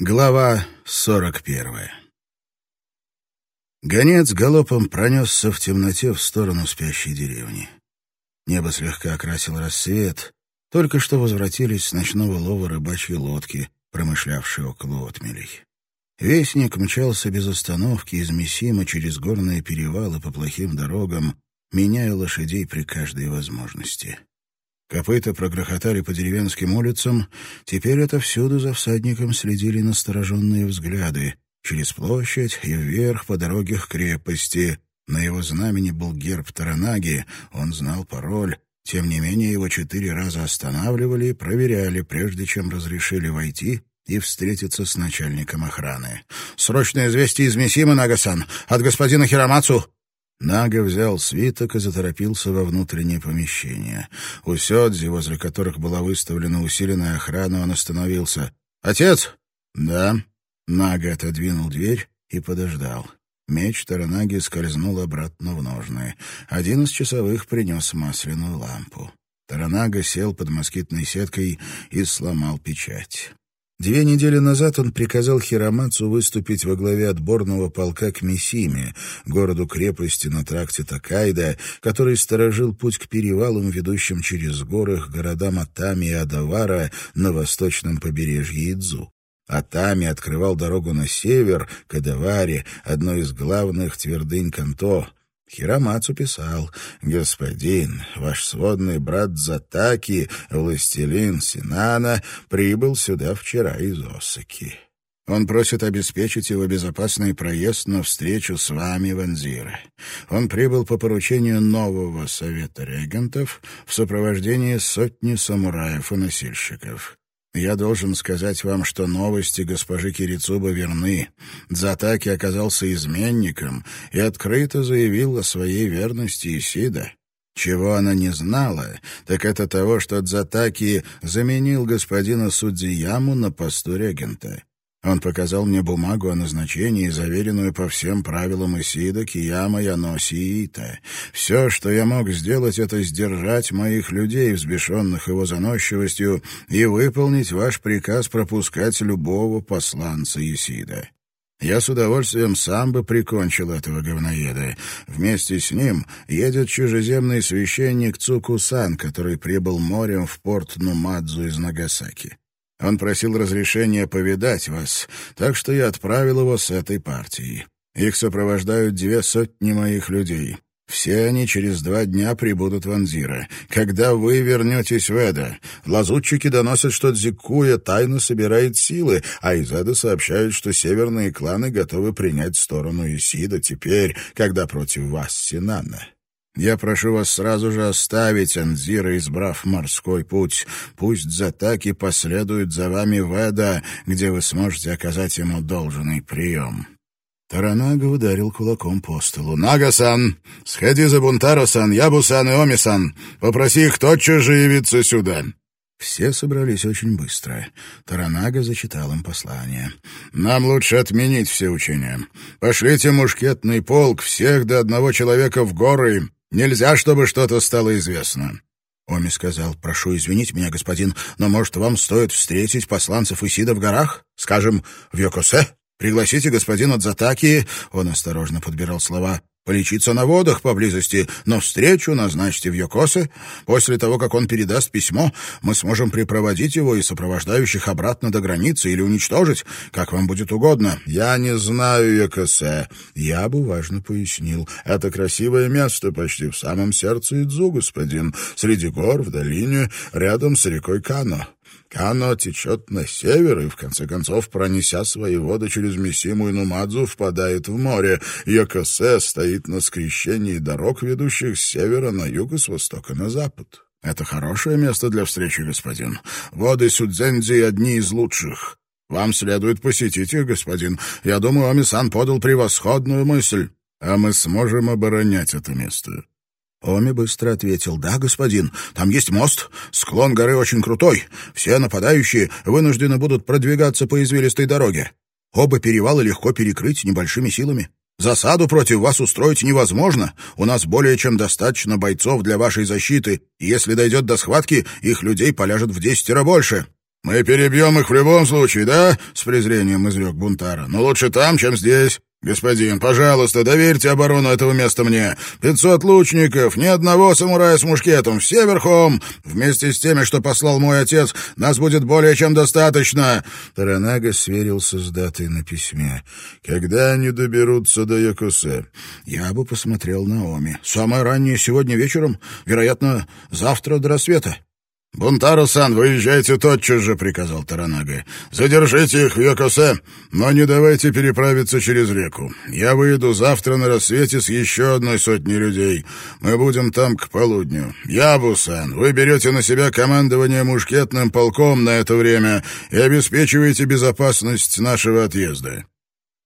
Глава сорок первая Гонец галопом пронесся в темноте в сторону спящей деревни. Небо слегка окрасил рассвет. Только что возвратились с ночного лова рыбачьи лодки, промышлявшие около отмелей. Вестник мчался без остановки из Мессима через горные перевалы по плохим дорогам, меняя лошадей при каждой возможности. Копыта прогрохотали по деревенским улицам. Теперь отовсюду за всадником следили настороженные взгляды. Через площадь и вверх по дороге к крепости. На его знамени был герб Таранаги, он знал пароль. Тем не менее, его четыре раза останавливали и проверяли, прежде чем разрешили войти и встретиться с начальником охраны. «Срочное известие из Мессима, Нагасан! От господина Хиромацу!» Нага взял свиток и заторопился во внутреннее помещение. У Сёдзи, возле которых была выставлена усиленная охрана, он остановился. «Отец?» «Да». Нага отодвинул дверь и подождал. Меч Таранаги скользнул обратно в ножны. Один из часовых принес масляную лампу. Таранага сел под москитной сеткой и сломал печать. Две недели назад он приказал Хиромацу выступить во главе отборного полка к Мисиме, городу-крепости на тракте Такайда, который сторожил путь к перевалам, ведущим через горы к городам Атами и Адавара на восточном побережье Идзу. Атами открывал дорогу на север, к Адаваре, одной из главных твердынь Канто — Хиромацу писал, «Господин, ваш сводный брат Затаки, властелин Синана, прибыл сюда вчера из Осаки. Он просит обеспечить его безопасный проезд на встречу с вами в Анзире. Он прибыл по поручению нового совета регентов в сопровождении сотни самураев и носильщиков. Я должен сказать вам, что новости госпожи Кирицуба верны. Дзатаки оказался изменником и открыто заявил о своей верности Исида. Чего она не знала, так это того, что Дзатаки заменил господина Судзияму на посту регента. Он показал мне бумагу о назначении, заверенную по всем правилам Исида, Кияма, Яноси и Ита. Все, что я мог сделать, это сдержать моих людей, взбешенных его заносчивостью, и выполнить ваш приказ пропускать любого посланца Исида. Я с удовольствием сам бы прикончил этого говноеда. Вместе с ним едет чужеземный священник Цукусан, который прибыл морем в порт Нумадзу из Нагасаки. Он просил разрешения повидать вас, так что я отправил его с этой партией. Их сопровождают две сотни моих людей. Все они через два дня прибудут в Анзира. Когда вы вернетесь в Эда, лазутчики доносят, что Дзикуя тайно собирает силы, а из Эда сообщают, что северные кланы готовы принять сторону Исида теперь, когда против вас Синана. Я прошу вас сразу же оставить Анзира, избрав морской путь. Пусть Затаки последует за вами в Эда, где вы сможете оказать ему должный прием». Таранага ударил кулаком по столу. «Нага-сан, сходи за Бунтаро-сан, Ябу-сан и Оми-сан. Попроси их тотчас же явиться сюда». Все собрались очень быстро. Таранага зачитал им послание. «Нам лучше отменить все учения. Пошлите мушкетный полк, всех до одного человека в горы, Нельзя, чтобы что-то стало известно». Оми сказал, «Прошу извинить меня, господин, но, может, вам стоит встретить посланцев Исида в горах? Скажем, в Йокосе? Пригласите господина Дзатаки...» Он осторожно подбирал слова полечиться на водах поблизости, но встречу назначьте в Йокосе. После того, как он передаст письмо, мы сможем припроводить его и сопровождающих обратно до границы или уничтожить, как вам будет угодно. Я не знаю Йокосе. Я бы важно пояснил. Это красивое место почти в самом сердце Идзу, господин, среди гор, в долине, рядом с рекой Кано. Кано течет на север и, в конце концов, пронеся свои воды через Мисиму и Нумадзу, впадает в море. Йокосе стоит на скрещении дорог, ведущих с севера на юг и с востока на запад. Это хорошее место для встречи, господин. Воды Сюдзензи одни из лучших. Вам следует посетить их, господин. Я думаю, Амисан подал превосходную мысль. А мы сможем оборонять это место. Оми быстро ответил, «Да, господин, там есть мост, склон горы очень крутой. Все нападающие вынуждены будут продвигаться по извилистой дороге. Оба перевала легко перекрыть небольшими силами. Засаду против вас устроить невозможно. У нас более чем достаточно бойцов для вашей защиты, если дойдет до схватки, их людей поляжет в десятеро больше». Мы перебьем их в любом случае, да?» — с презрением изрек Бунтара. «Но лучше там, чем здесь. «Господин, пожалуйста, доверьте оборону этого места мне. Пятьсот лучников, ни одного самурая с мушкетом, все верхом. Вместе с теми, что послал мой отец, нас будет более чем достаточно». Таранага сверился с датой на письме. «Когда они доберутся до Якусе?» Я бы посмотрел на Оми. «Самое раннее сегодня вечером, вероятно, завтра до рассвета». «Бунтару-сан, выезжайте тотчас же», — приказал Таранага. «Задержите их в Йокосе, но не давайте переправиться через реку. Я выйду завтра на рассвете с еще одной сотней людей. Мы будем там к полудню. Ябу-сан, вы берете на себя командование мушкетным полком на это время и обеспечиваете безопасность нашего отъезда.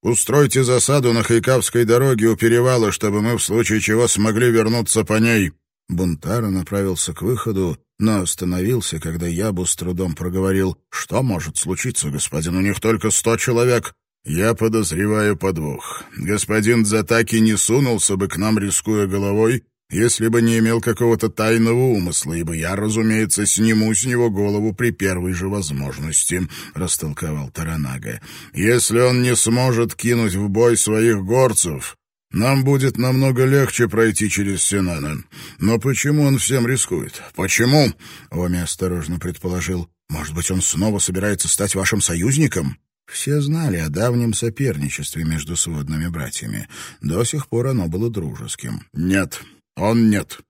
Устройте засаду на Хайкавской дороге у перевала, чтобы мы в случае чего смогли вернуться по ней». Бунтара направился к выходу, но остановился, когда Ябу с трудом проговорил. «Что может случиться, господин? У них только сто человек». «Я подозреваю подвох. Господин Затаки не сунулся бы к нам, рискуя головой, если бы не имел какого-то тайного умысла, ибо я, разумеется, сниму с него голову при первой же возможности», — растолковал Таранага. «Если он не сможет кинуть в бой своих горцев, нам будет намного легче пройти через Синана. Но почему он всем рискует? Почему? Оми осторожно предположил. Может быть, он снова собирается стать вашим союзником? Все знали о давнем соперничестве между сводными братьями. До сих пор оно было дружеским. Нет, он нет.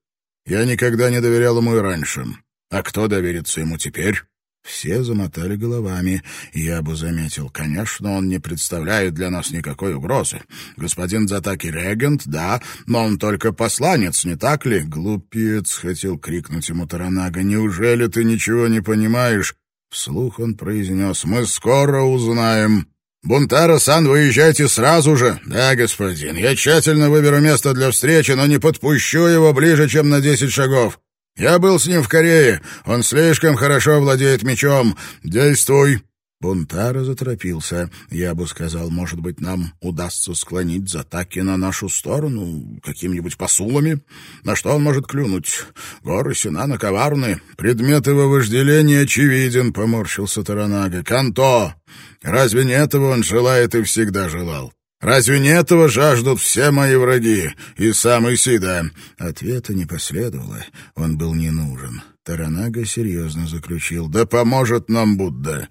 Я никогда не доверял ему и раньше. А кто доверится ему теперь? Все замотали головами. Я бы заметил, конечно, он не представляет для нас никакой угрозы. Господин Затаки регент, да, но он только посланец, не так ли? Глупец, хотел крикнуть ему Таранага. Неужели ты ничего не понимаешь? Вслух он произнес. Мы скоро узнаем. «Бунтара-сан, выезжайте сразу же!» «Да, господин, я тщательно выберу место для встречи, но не подпущу его ближе, чем на десять шагов. Я был с ним в Корее. Он слишком хорошо владеет мечом. Действуй!» Бунтара заторопился. Я бы сказал, может быть, нам удастся склонить Затаки на нашу сторону какими-нибудь посулами. На что он может клюнуть? Горы Синана коварны. Предмет его вожделения очевиден, — поморщился Таранага. Канто! Разве не этого он желает и всегда желал? Разве не этого жаждут все мои враги и сам Исида?» Ответа не последовало. Он был не нужен. Таранага серьезно заключил. «Да поможет нам Будда.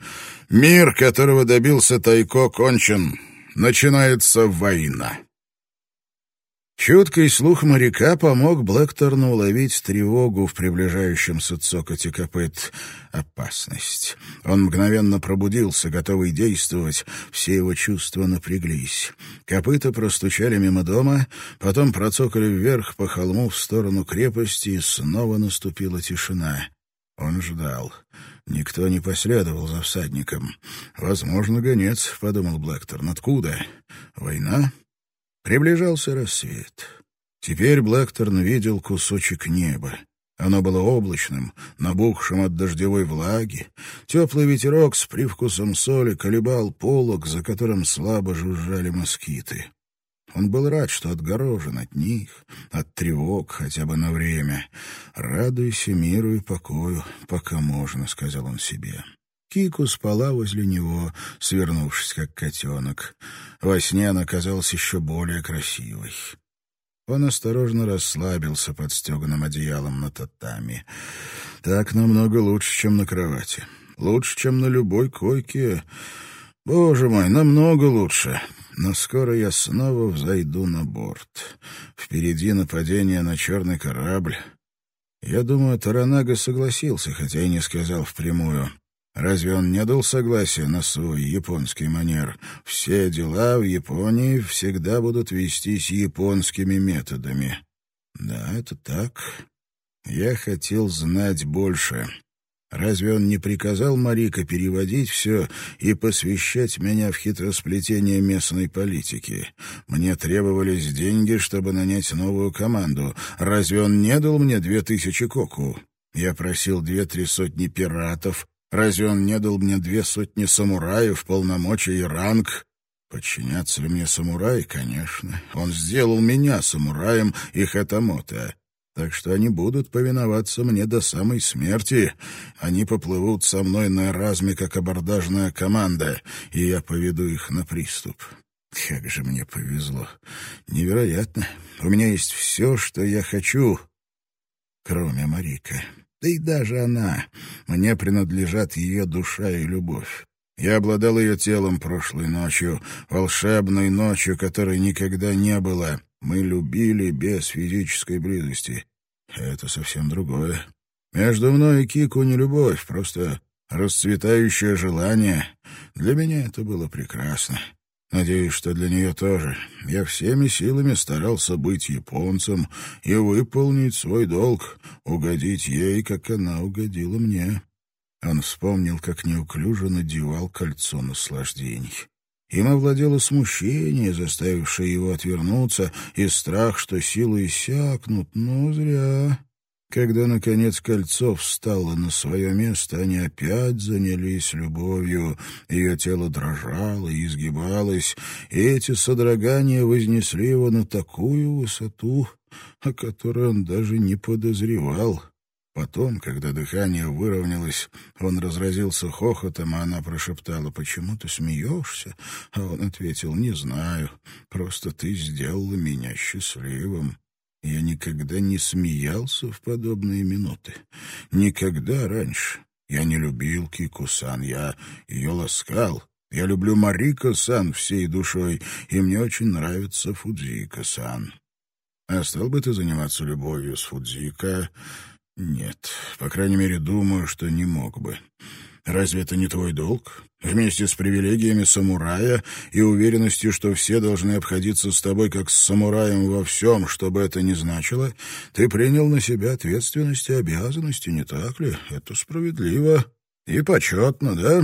Мир, которого добился Тайко, кончен. Начинается война». Чуткий слух моряка помог Блэкторну уловить тревогу в приближающемся цокоте копыт. Опасность. Он мгновенно пробудился, готовый действовать. Все его чувства напряглись. Копыта простучали мимо дома, потом процокали вверх по холму в сторону крепости, и снова наступила тишина. Он ждал. Никто не последовал за всадником. «Возможно, гонец», — подумал Блэкторн. «Откуда? Война?» Приближался рассвет. Теперь Блэкторн видел кусочек неба. Оно было облачным, набухшим от дождевой влаги. Теплый ветерок с привкусом соли колебал полог, за которым слабо жужжали москиты. Он был рад, что отгорожен от них, от тревог хотя бы на время. «Радуйся миру и покою, пока можно», — сказал он себе. Кику спала возле него, свернувшись, как котенок. Во сне она казалась еще более красивой. Он осторожно расслабился под стеганым одеялом на татами. Так намного лучше, чем на кровати. Лучше, чем на любой койке. Боже мой, намного лучше. Но скоро я снова взойду на борт. Впереди нападение на черный корабль. Я думаю, Таранага согласился, хотя и не сказал впрямую. Разве он не дал согласия на свой японский манер? Все дела в Японии всегда будут вестись японскими методами. Да, это так. Я хотел знать больше. Разве он не приказал Марика переводить все и посвящать меня в хитросплетение местной политики? Мне требовались деньги, чтобы нанять новую команду. Разве он не дал мне две тысячи коку? Я просил две-три сотни пиратов, Разве он не дал мне две сотни самураев, полномочий и ранг? Подчиняться ли мне самурай? Конечно. Он сделал меня самураем и хатамота. так что они будут повиноваться мне до самой смерти. Они поплывут со мной на Эразме, как абордажная команда, и я поведу их на приступ. Как же мне повезло. Невероятно. У меня есть все, что я хочу, кроме Марика. Да и даже она. Мне принадлежат ее душа и любовь. Я обладал ее телом прошлой ночью, волшебной ночью, которой никогда не было. Мы любили без физической близости. Это совсем другое. Между мной и Кику не любовь, просто расцветающее желание. Для меня это было прекрасно. Надеюсь, что для нее тоже. Я всеми силами старался быть японцем и выполнить свой долг, угодить ей, как она угодила мне. Он вспомнил, как неуклюже надевал кольцо наслаждений. Им овладело смущение, заставившее его отвернуться, и страх, что силы иссякнут, но зря. Когда, наконец, кольцо встало на свое место, они опять занялись любовью. Ее тело дрожало и изгибалось, и эти содрогания вознесли его на такую высоту, о которой он даже не подозревал. Потом, когда дыхание выровнялось, он разразился хохотом, а она прошептала, «Почему ты смеешься?» А он ответил, «Не знаю, просто ты сделала меня счастливым». Я никогда не смеялся в подобные минуты. Никогда раньше. Я не любил Кику-сан, я ее ласкал. Я люблю Марика-сан всей душой, и мне очень нравится Фудзика-сан. А стал бы ты заниматься любовью с Фудзика? Нет, по крайней мере, думаю, что не мог бы. Разве это не твой долг? Вместе с привилегиями самурая и уверенностью, что все должны обходиться с тобой как с самураем во всем, что бы это ни значило, ты принял на себя ответственность и обязанности, не так ли? Это справедливо и почетно, да?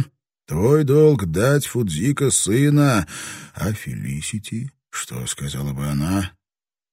Твой долг — дать Фудзика сына, а Фелисити, что сказала бы она,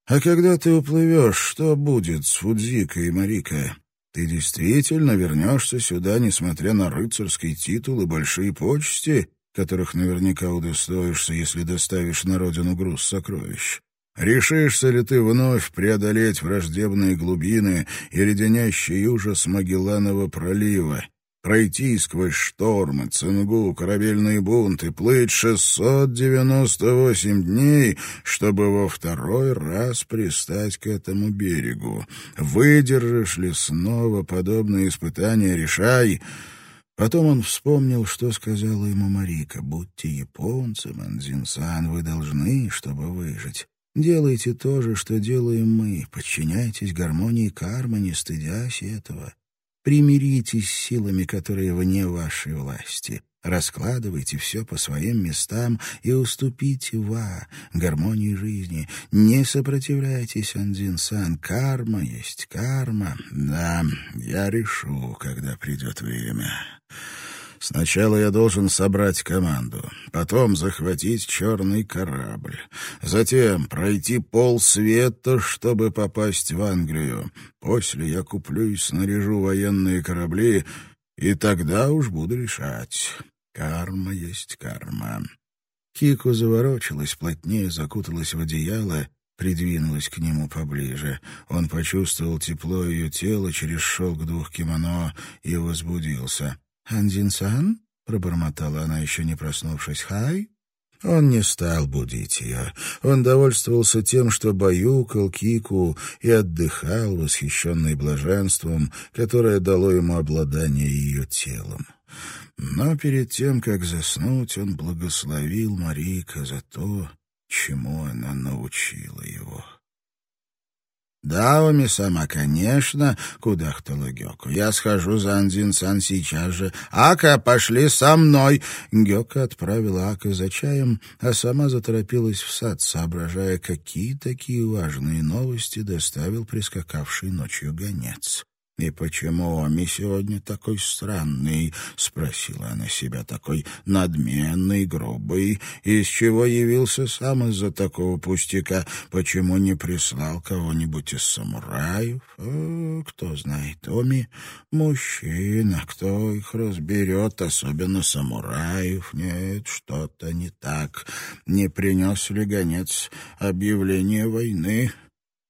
а когда ты уплывешь, что будет с Фудзикой и Марикой? Ты действительно вернешься сюда, несмотря на рыцарский титул и большие почести, которых наверняка удостоишься, если доставишь на родину груз сокровищ? Решишься ли ты вновь преодолеть враждебные глубины и леденящий ужас Магелланова пролива? Пройти сквозь штормы, цингу, корабельные бунты, плыть 698 дней, чтобы во второй раз пристать к этому берегу. Выдержишь ли снова подобные испытания, решай. Потом он вспомнил, что сказала ему Марика. «Будьте японцем, Анзин-сан, вы должны, чтобы выжить». Делайте то же, что делаем мы. Подчиняйтесь гармонии кармы, не стыдясь этого. Примиритесь с силами, которые вне вашей власти. Раскладывайте все по своим местам и уступите ва, гармонии жизни. Не сопротивляйтесь, Андин-сан. Карма есть карма. Да, я решу, когда придет время. Сначала я должен собрать команду, потом захватить черный корабль, затем пройти полсвета, чтобы попасть в Англию. После я куплю и снаряжу военные корабли, и тогда уж буду решать. Карма есть карма. Кику заворочилась, плотнее закуталась в одеяло, придвинулась к нему поближе. Он почувствовал тепло ее тела через шелк двух кимоно и возбудился. «Андин-сан?» — пробормотала она, еще не проснувшись. «Хай?» Он не стал будить ее. Он довольствовался тем, что баюкал Кику и отдыхал, восхищенный блаженством, которое дало ему обладание ее телом. Но перед тем, как заснуть, он благословил Марика за то, чему она научила его. «Да, сама, конечно», — кудахтала Гёко. «Я схожу за Андин-сан сейчас же. Ака, пошли со мной!» Гёка отправила Ака за чаем, а сама заторопилась в сад, соображая, какие такие важные новости доставил прискакавший ночью гонец. «И почему Оми сегодня такой странный?» — спросила она себя, такой надменный, грубый. «Из чего явился сам из-за такого пустяка? Почему не прислал кого-нибудь из самураев? О, кто знает, Оми — мужчина, кто их разберет, особенно самураев? Нет, что-то не так. Не принес ли гонец объявление войны?»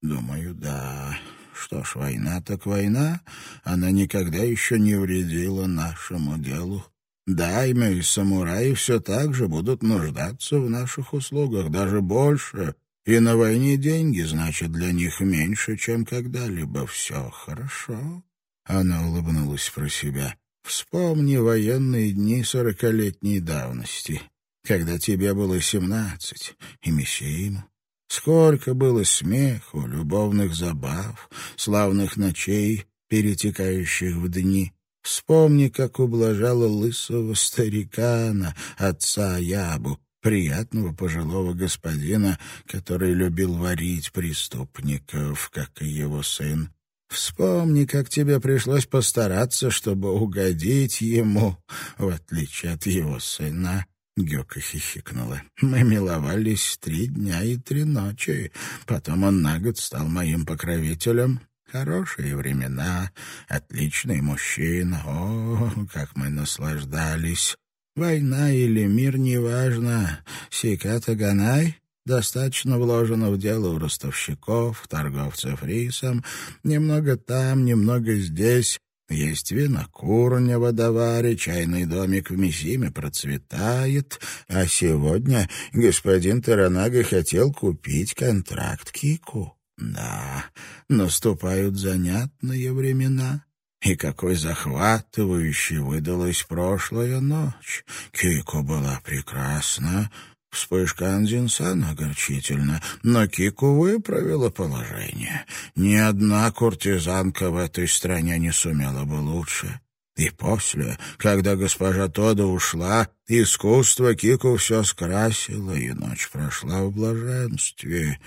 «Думаю, да». Что ж, война так война, она никогда еще не вредила нашему делу. Даймё и самураи все так же будут нуждаться в наших услугах, даже больше, и на войне деньги значат для них меньше, чем когда-либо. Все хорошо. Она улыбнулась про себя. Вспомни военные дни сорокалетней давности, когда тебе было семнадцать, и Мессиему. Сколько было смеху, любовных забав, славных ночей, перетекающих в дни. Вспомни, как ублажала лысого старикана, отца Ябу, приятного пожилого господина, который любил варить преступников, как и его сын. Вспомни, как тебе пришлось постараться, чтобы угодить ему, в отличие от его сына. Гёка хихикнула. Мы миловались три дня и три ночи. Потом он на год стал моим покровителем. Хорошие времена, отличный мужчина. О, как мы наслаждались. Война или мир, неважно. Сиката Ганай достаточно вложено в дело у ростовщиков, торговцев рисом. Немного там, немного здесь. Есть винокурня в Адаваре, чайный домик в Мизиме процветает, а сегодня господин Таранага хотел купить контракт Кику. Да, наступают занятные времена. И какой захватывающей выдалась прошлая ночь. Кико была прекрасна, Вспышка Анзинсана огорчительна, но Кику выправила положение. Ни одна куртизанка в этой стране не сумела бы лучше. И после, когда госпожа Тода ушла, искусство Кику все скрасило, и ночь прошла в блаженстве.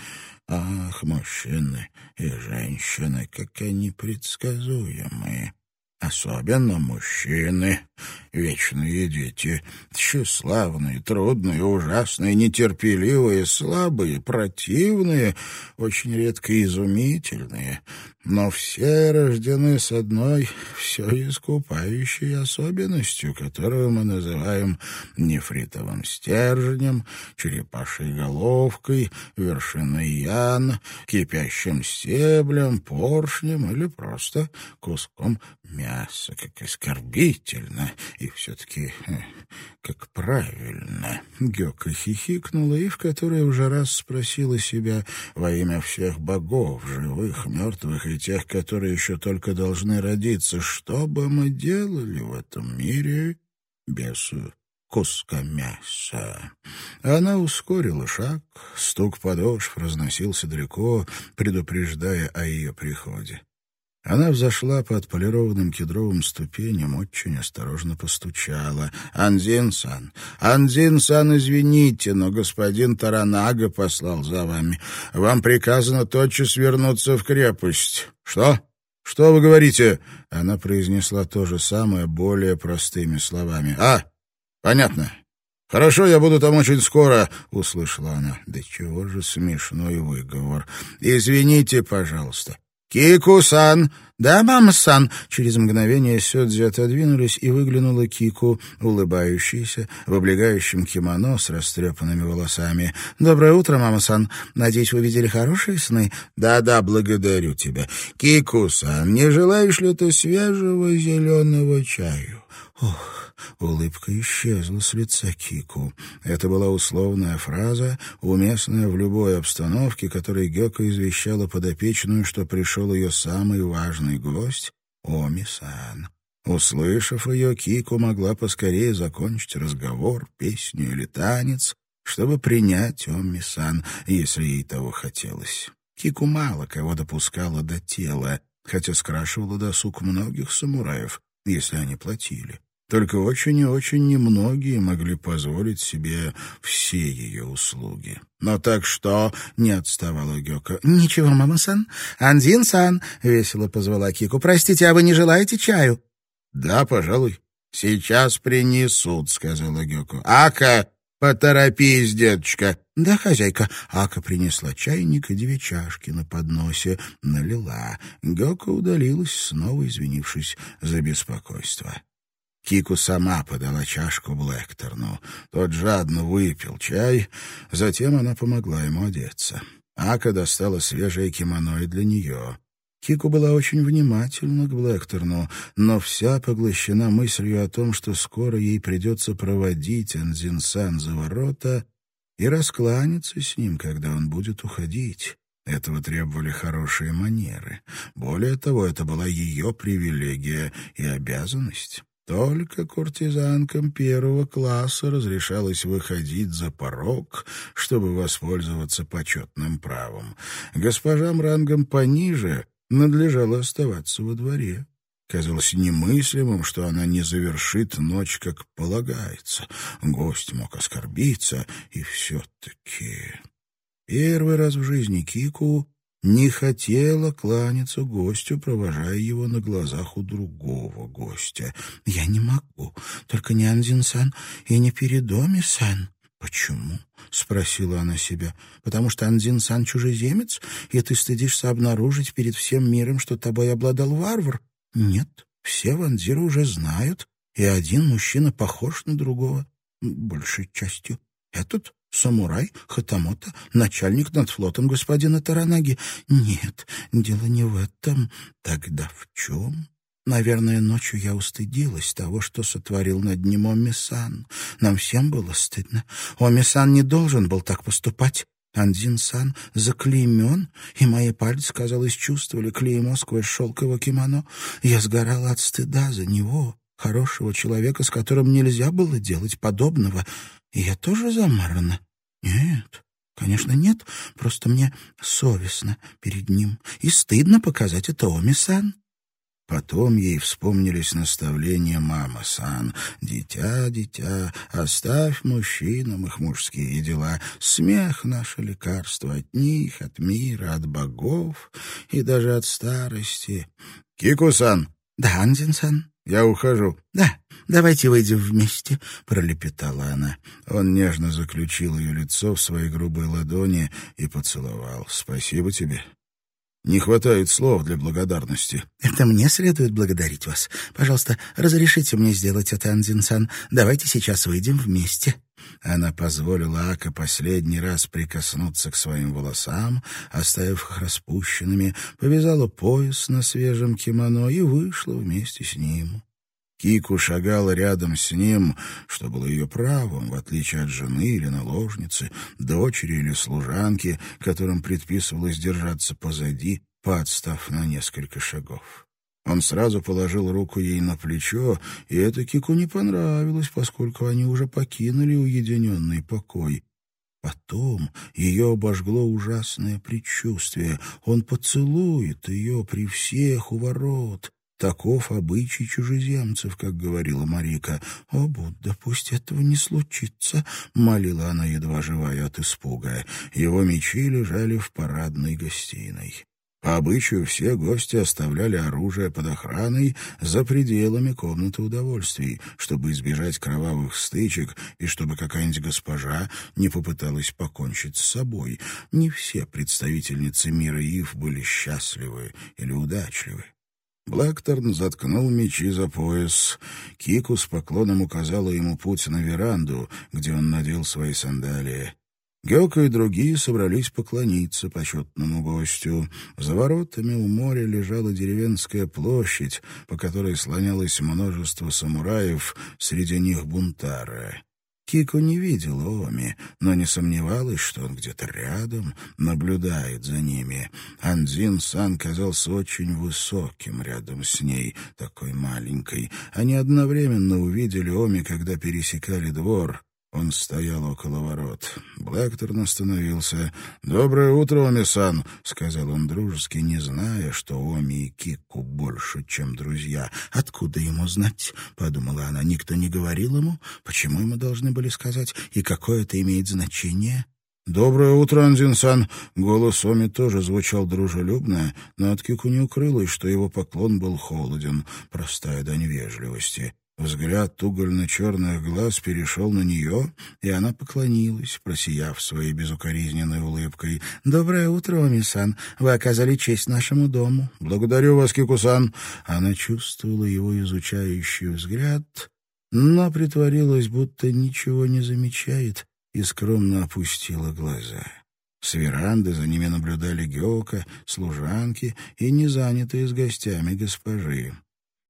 Ах, мужчины и женщины, как они предсказуемые! Особенно мужчины, вечные дети, тщеславные, трудные, ужасные, нетерпеливые, слабые, противные, очень редко изумительные, но все рождены с одной все искупающей особенностью, которую мы называем нефритовым стержнем, черепашей головкой, вершиной ян, кипящим стеблем, поршнем или просто куском мяса, как оскорбительно и все-таки э, как правильно. Гёка хихикнула и в которой уже раз спросила себя во имя всех богов, живых, мертвых и тех, которые еще только должны родиться, что бы мы делали в этом мире без куска мяса. Она ускорила шаг, стук подошв разносился далеко, предупреждая о ее приходе. Она взошла по отполированным кедровым ступеням, очень осторожно постучала. «Анзин-сан! Анзин-сан, извините, но господин Таранага послал за вами. Вам приказано тотчас вернуться в крепость». «Что? Что вы говорите?» Она произнесла то же самое более простыми словами. «А, понятно. «Хорошо, я буду там очень скоро», — услышала она. «Да чего же смешной выговор. Извините, пожалуйста. «Кику-сан!» «Да, мама-сан!» Через мгновение Сёдзи отодвинулись, и выглянула Кику, улыбающаяся, в облегающем кимоно с растрепанными волосами. «Доброе утро, мама-сан. Надеюсь, вы видели хорошие сны?» «Да-да, благодарю тебя. Кику-сан, не желаешь ли ты свежего зеленого чаю?» «Ох!» Улыбка исчезла с лица Кику. Это была условная фраза, уместная в любой обстановке, которой Гёка извещала подопечную, что пришел ее самый важный гость — Оми-сан. Услышав ее, Кику могла поскорее закончить разговор, песню или танец, чтобы принять Оми-сан, если ей того хотелось. Кику мало кого допускала до тела, хотя скрашивала досуг многих самураев, если они платили. Только очень и очень немногие могли позволить себе все ее услуги. «Но так что?» — не отставала Гёка. «Ничего, мама-сан. Андин-сан!» — весело позвала Кику. «Простите, а вы не желаете чаю?» «Да, пожалуй. Сейчас принесут», — сказала Гёку. «Ака, поторопись, деточка!» «Да, хозяйка». Ака принесла чайник и две чашки на подносе. Налила. Гёка удалилась, снова извинившись за беспокойство. Кику сама подала чашку Блэкторну. Тот жадно выпил чай, затем она помогла ему одеться. Ака достала свежее кимоно и для нее. Кику была очень внимательна к Блэкторну, но вся поглощена мыслью о том, что скоро ей придется проводить Анзинсан за ворота и раскланяться с ним, когда он будет уходить. Этого требовали хорошие манеры. Более того, это была ее привилегия и обязанность. Только куртизанкам первого класса разрешалось выходить за порог, чтобы воспользоваться почетным правом. Госпожам рангом пониже надлежало оставаться во дворе. Казалось немыслимым, что она не завершит ночь, как полагается. Гость мог оскорбиться, и все-таки... Первый раз в жизни Кику не хотела кланяться гостю, провожая его на глазах у другого гостя. «Я не могу, только не Анзин-сан и не Передоми-сан». «Почему?» — спросила она себя. «Потому что Анзин-сан чужеземец, и ты стыдишься обнаружить перед всем миром, что тобой обладал варвар?» «Нет, все ванзиры уже знают, и один мужчина похож на другого, большей частью. Этот Самурай, Хатамото, начальник над флотом господина Таранаги. Нет, дело не в этом. Тогда в чем? Наверное, ночью я устыдилась того, что сотворил над ним Оми-сан. Нам всем было стыдно. Оми-сан не должен был так поступать. Андин-сан заклеймен, и мои пальцы, казалось, чувствовали клеймо сквозь шелковое кимоно. Я сгорала от стыда за него, хорошего человека, с которым нельзя было делать подобного. И я тоже замарана? Нет, конечно, нет. Просто мне совестно перед ним. И стыдно показать это Оми-сан. Потом ей вспомнились наставления мамы Сан. «Дитя, дитя, оставь мужчинам их мужские дела. Смех — наше лекарство от них, от мира, от богов и даже от старости». «Кику-сан!» «Да, Анзин-сан?» «Я ухожу». «Да, давайте выйдем вместе», — пролепетала она. Он нежно заключил ее лицо в свои грубые ладони и поцеловал. «Спасибо тебе. Не хватает слов для благодарности». «Это мне следует благодарить вас. Пожалуйста, разрешите мне сделать это, Анзин-сан. Давайте сейчас выйдем вместе». Она позволила Ака последний раз прикоснуться к своим волосам, оставив их распущенными, повязала пояс на свежем кимоно и вышла вместе с ним. Кику шагала рядом с ним, что было ее правом, в отличие от жены или наложницы, дочери или служанки, которым предписывалось держаться позади, подстав на несколько шагов. Он сразу положил руку ей на плечо, и это Кику не понравилось, поскольку они уже покинули уединенный покой. Потом ее обожгло ужасное предчувствие. Он поцелует ее при всех у ворот. Таков обычай чужеземцев, как говорила Марика. «О, Будда, пусть этого не случится», — молила она, едва живая от испуга. Его мечи лежали в парадной гостиной. По обычаю все гости оставляли оружие под охраной за пределами комнаты удовольствий, чтобы избежать кровавых стычек и чтобы какая-нибудь госпожа не попыталась покончить с собой. Не все представительницы мира Ив были счастливы или удачливы. Блэкторн заткнул мечи за пояс. Кику с поклоном указала ему путь на веранду, где он надел свои сандалии. Гёка и другие собрались поклониться почетному гостю. За воротами у моря лежала деревенская площадь, по которой слонялось множество самураев, среди них бунтары. Кико не видел Оми, но не сомневалась, что он где-то рядом, наблюдает за ними. Анзин-сан казался очень высоким рядом с ней, такой маленькой. Они одновременно увидели Оми, когда пересекали двор. Он стоял около ворот. Блэкторн остановился. «Доброе утро, Оми-сан», — сказал он дружески, не зная, что Оми и Кику больше, чем друзья. «Откуда ему знать?» — подумала она. «Никто не говорил ему. Почему ему должны были сказать? И какое это имеет значение?» «Доброе утро, Анзин-сан!» Голос Оми тоже звучал дружелюбно, но от Кику не укрылось, что его поклон был холоден, простая дань вежливости. Взгляд угольно-черных глаз перешел на нее, и она поклонилась, просияв своей безукоризненной улыбкой. «Доброе утро, Оми-сан. Вы оказали честь нашему дому». «Благодарю вас, Кикусан». Она чувствовала его изучающий взгляд, но притворилась, будто ничего не замечает, и скромно опустила глаза. С веранды за ними наблюдали Геока, служанки и незанятые с гостями госпожи.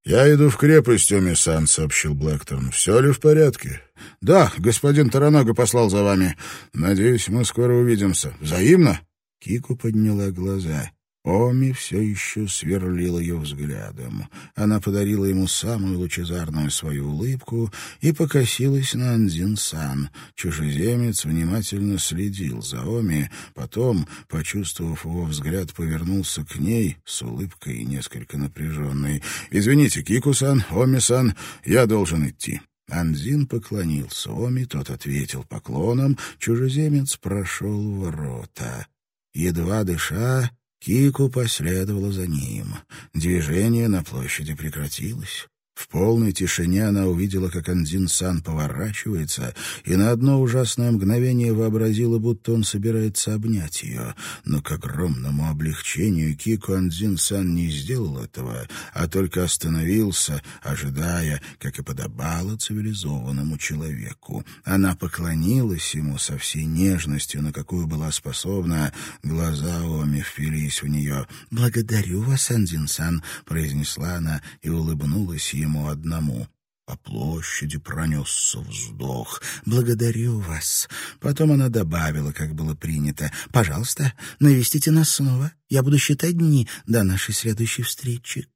«Я иду в крепость, Оми-сан», — сообщил Блэкторн. «Все ли в порядке?» «Да, господин Таранага послал за вами. Надеюсь, мы скоро увидимся. Взаимно?» Кику подняла глаза. Оми все еще сверлил ее взглядом. Она подарила ему самую лучезарную свою улыбку и покосилась на Андин-сан. Чужеземец внимательно следил за Оми, потом, почувствовав его взгляд, повернулся к ней с улыбкой несколько напряженной. «Извините, Кику-сан, Оми-сан, я должен идти». Анзин поклонился Оми, тот ответил поклоном, чужеземец прошел ворота. Едва дыша, Кику последовала за ним. Движение на площади прекратилось. В полной тишине она увидела, как Андин-сан поворачивается, и на одно ужасное мгновение вообразила, будто он собирается обнять ее. Но к огромному облегчению Кику Андин-сан не сделал этого, а только остановился, ожидая, как и подобало цивилизованному человеку. Она поклонилась ему со всей нежностью, на какую была способна. Глаза Оми впились в нее. «Благодарю вас, Андин-сан», — произнесла она и улыбнулась ей ему одному. По площади пронесся вздох. «Благодарю вас». Потом она добавила, как было принято. «Пожалуйста, навестите нас снова. Я буду считать дни до нашей следующей встречи».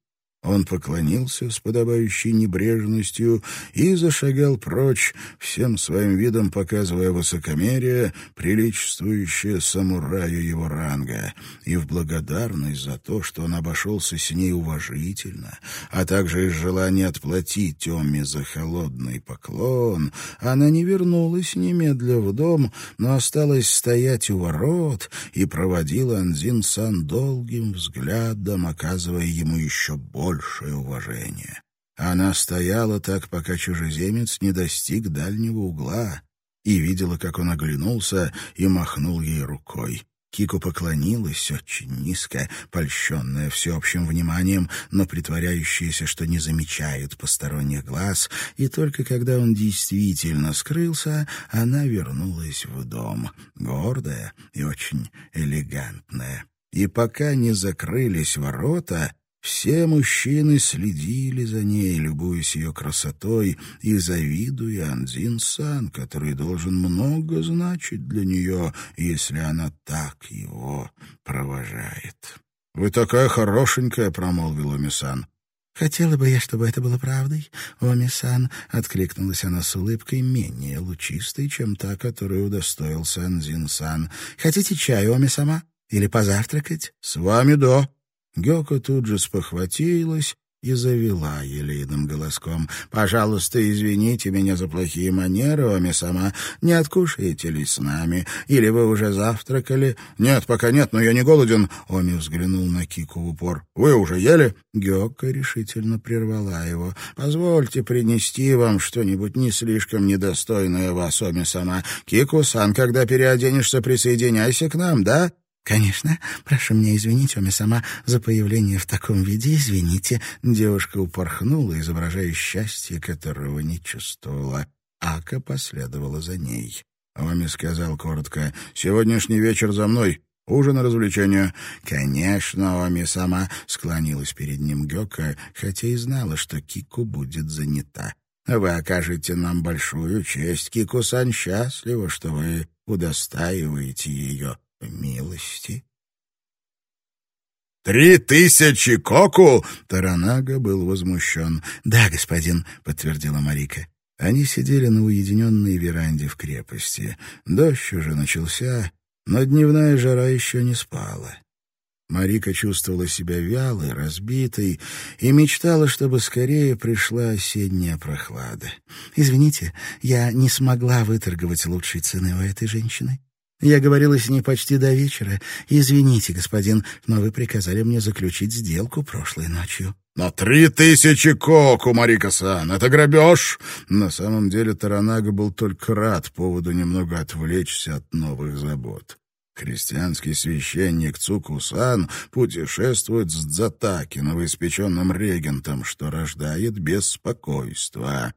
Он поклонился с подобающей небрежностью и зашагал прочь, всем своим видом показывая высокомерие, приличествующее самураю его ранга, и в благодарность за то, что он обошелся с ней уважительно, а также из желания отплатить Тёме за холодный поклон, она не вернулась немедля в дом, но осталась стоять у ворот и проводила Анзин-сан долгим взглядом, оказывая ему еще больше большее уважение. Она стояла так, пока чужеземец не достиг дальнего угла, и видела, как он оглянулся и махнул ей рукой. Кико поклонилась очень низко, польщенная всеобщим вниманием, но притворяющаяся, что не замечает посторонних глаз, и только когда он действительно скрылся, она вернулась в дом, гордая и очень элегантная. И пока не закрылись ворота, все мужчины следили за ней, любуясь ее красотой и завидуя Анзин-сан, который должен много значить для нее, если она так его провожает. — Вы такая хорошенькая, — промолвила Мисан. «Хотела бы я, чтобы это было правдой, Оми-сан», — откликнулась она с улыбкой, менее лучистой, чем та, которую удостоился Анзин-сан. «Хотите чаю, Оми-сама? Или позавтракать?» «С вами, да», Гёка тут же спохватилась и завела елейным голоском. «Пожалуйста, извините меня за плохие манеры, Оми сама. Не откушаете ли с нами? Или вы уже завтракали?» «Нет, пока нет, но я не голоден». Оми взглянул на Кику в упор. «Вы уже ели?» Гёка решительно прервала его. «Позвольте принести вам что-нибудь не слишком недостойное вас, Оми сама. Кику-сан, когда переоденешься, присоединяйся к нам, да?» «Конечно. Прошу меня извинить, Оми сама, за появление в таком виде. Извините». Девушка упорхнула, изображая счастье, которого не чувствовала. Ака последовала за ней. Оми сказал коротко, «Сегодняшний вечер за мной. Ужин и развлечения». «Конечно, Оми сама», — склонилась перед ним Гёка, хотя и знала, что Кику будет занята. «Вы окажете нам большую честь. Кику-сан счастлива, что вы удостаиваете ее милости. «Три тысячи коку!» Таранага был возмущен. «Да, господин», — подтвердила Марика. Они сидели на уединенной веранде в крепости. Дождь уже начался, но дневная жара еще не спала. Марика чувствовала себя вялой, разбитой и мечтала, чтобы скорее пришла осенняя прохлада. «Извините, я не смогла выторговать лучшей цены у этой женщины. Я говорила с ней почти до вечера. Извините, господин, но вы приказали мне заключить сделку прошлой ночью. «На три тысячи коку, Марика-сан! Это грабеж!» На самом деле Таранага был только рад поводу немного отвлечься от новых забот. Христианский священник Цукусан путешествует с Дзатаки, новоиспеченным регентом, что рождает беспокойство.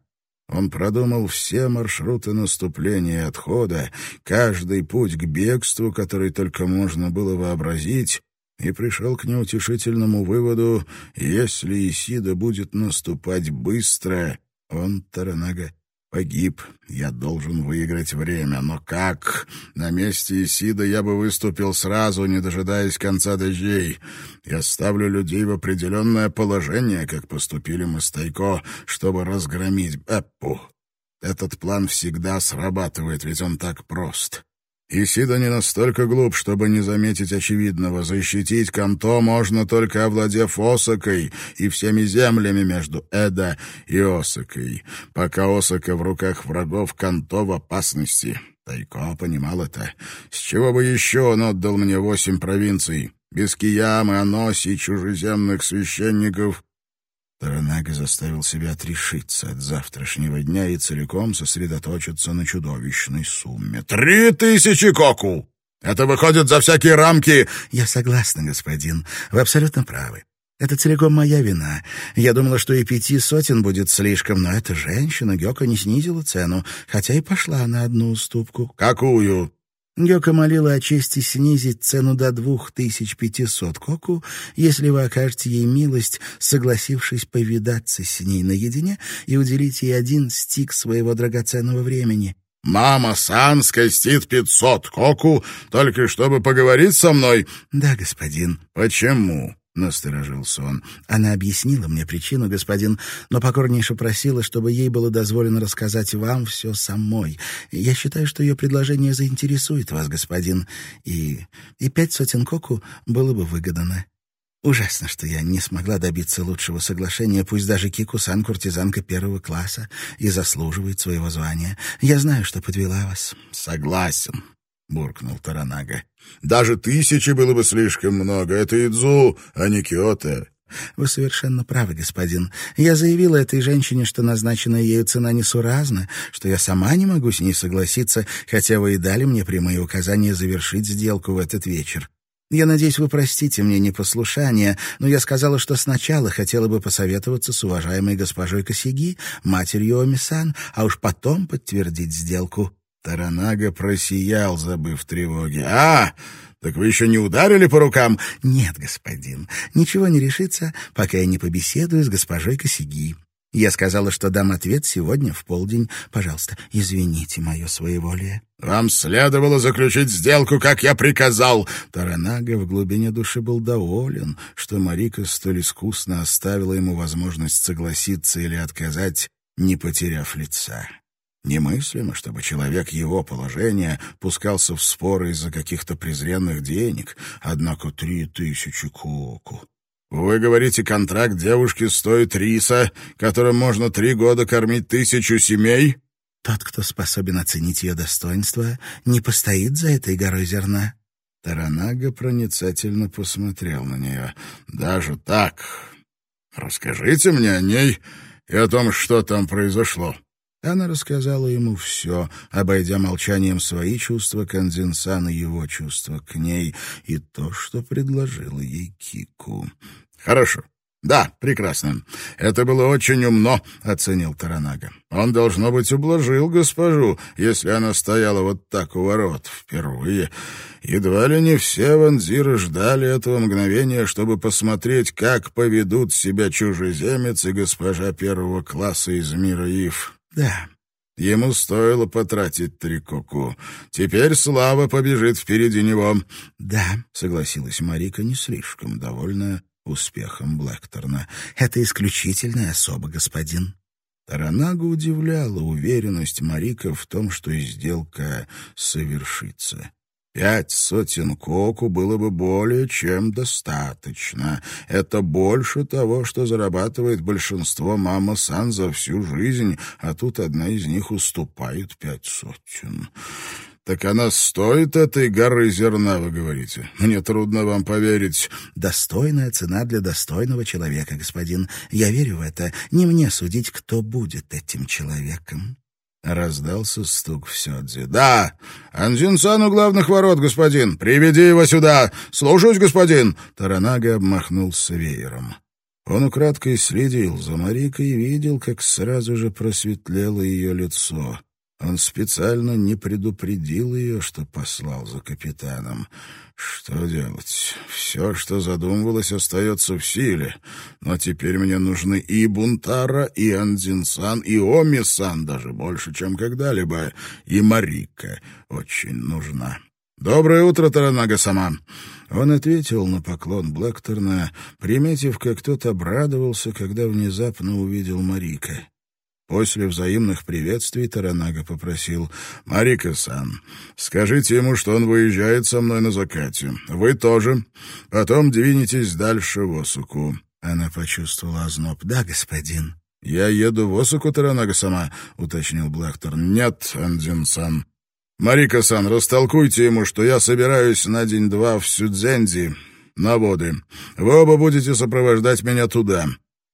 Он продумал все маршруты наступления и отхода, каждый путь к бегству, который только можно было вообразить, и пришел к неутешительному выводу, если Исида будет наступать быстро, он, Таранага, погиб. Я должен выиграть время. Но как? На месте Исида я бы выступил сразу, не дожидаясь конца дождей. Я ставлю людей в определенное положение, как поступили мы с Тайко, чтобы разгромить Эппу. Этот план всегда срабатывает, ведь он так прост. Исида не настолько глуп, чтобы не заметить очевидного. Защитить Канто можно только овладев Осакой и всеми землями между Эда и Осакой. Пока Осака в руках врагов, Канто в опасности. Тайко понимал это. С чего бы еще он отдал мне восемь провинций? Без Киямы, Аноси, чужеземных священников Таранага заставил себя отрешиться от завтрашнего дня и целиком сосредоточиться на чудовищной сумме. «Три тысячи коку! Это выходит за всякие рамки!» «Я согласна, господин. Вы абсолютно правы. Это целиком моя вина. Я думала, что и пяти сотен будет слишком, но эта женщина, Гёка, не снизила цену, хотя и пошла на одну уступку». «Какую?» Гёка молила о чести снизить цену до двух тысяч пятисот коку, если вы окажете ей милость, согласившись повидаться с ней наедине и уделить ей один стик своего драгоценного времени. «Мама Сан скостит пятьсот коку, только чтобы поговорить со мной?» «Да, господин». «Почему?» — насторожился он. Она объяснила мне причину, господин, но покорнейше просила, чтобы ей было дозволено рассказать вам все самой. Я считаю, что ее предложение заинтересует вас, господин, и, и пять сотен коку было бы выгодно. Ужасно, что я не смогла добиться лучшего соглашения, пусть даже Кику-сан куртизанка первого класса и заслуживает своего звания. Я знаю, что подвела вас. Согласен, буркнул Таранага. «Даже тысячи было бы слишком много. Это Идзу, а не Киото». «Вы совершенно правы, господин. Я заявила этой женщине, что назначенная ею цена несуразна, что я сама не могу с ней согласиться, хотя вы и дали мне прямые указания завершить сделку в этот вечер. Я надеюсь, вы простите мне непослушание, но я сказала, что сначала хотела бы посоветоваться с уважаемой госпожой Косяги, матерью Омисан, а уж потом подтвердить сделку. Таранага просиял, забыв тревоги. «А, так вы еще не ударили по рукам?» «Нет, господин, ничего не решится, пока я не побеседую с госпожой Косяги. Я сказала, что дам ответ сегодня в полдень. Пожалуйста, извините мое своеволие». «Вам следовало заключить сделку, как я приказал!» Таранага в глубине души был доволен, что Марика столь искусно оставила ему возможность согласиться или отказать, не потеряв лица. Немыслимо, чтобы человек его положения пускался в споры из-за каких-то презренных денег, однако три тысячи коку. Вы говорите, контракт девушки стоит риса, которым можно три года кормить тысячу семей? Тот, кто способен оценить ее достоинство, не постоит за этой горой зерна. Таранага проницательно посмотрел на нее. «Даже так? Расскажите мне о ней и о том, что там произошло». Она рассказала ему все, обойдя молчанием свои чувства к Анзинсан и его чувства к ней, и то, что предложила ей Кику. «Хорошо. Да, прекрасно. Это было очень умно», — оценил Таранага. «Он, должно быть, ублажил госпожу, если она стояла вот так у ворот впервые. Едва ли не все ванзиры ждали этого мгновения, чтобы посмотреть, как поведут себя чужеземец и госпожа первого класса из мира Ив». Да, ему стоило потратить три коку. Теперь слава побежит впереди него. Да, согласилась Марика, не слишком довольная успехом Блэкторна. Это исключительная особа, господин. Таранага удивляла уверенность Марика в том, что сделка совершится. Пять сотен коку было бы более чем достаточно. Это больше того, что зарабатывает большинство мама-сан за всю жизнь, а тут одна из них уступает пять сотен. «Так она стоит этой горы зерна, вы говорите? Мне трудно вам поверить». «Достойная цена для достойного человека, господин. Я верю в это. Не мне судить, кто будет этим человеком». Раздался стук в Сёдзе. «Да! Анзинсан у главных ворот, господин! Приведи его сюда! Слушаюсь, господин!» Таранага обмахнулся веером. Он украдкой следил за Марикой и видел, как сразу же просветлело ее лицо. Он специально не предупредил ее, что послал за капитаном. Что делать? Все, что задумывалось, остается в силе. Но теперь мне нужны и Бунтара, и Андзинсан, и Оми-сан даже больше, чем когда-либо. И Марика очень нужна. «Доброе утро, Таранага-сама!» Он ответил на поклон Блэкторна, приметив, как тот обрадовался, когда внезапно увидел Марика. После взаимных приветствий Таранага попросил «Марика-сан, скажите ему, что он выезжает со мной на закате. Вы тоже. Потом двинетесь дальше в Осуку». Она почувствовала озноб. «Да, господин». «Я еду в Осуку, Таранага-сама», — уточнил Блэктор. «Нет, Андин-сан». «Марика-сан, растолкуйте ему, что я собираюсь на день-два в Сюдзенди, на воды. Вы оба будете сопровождать меня туда.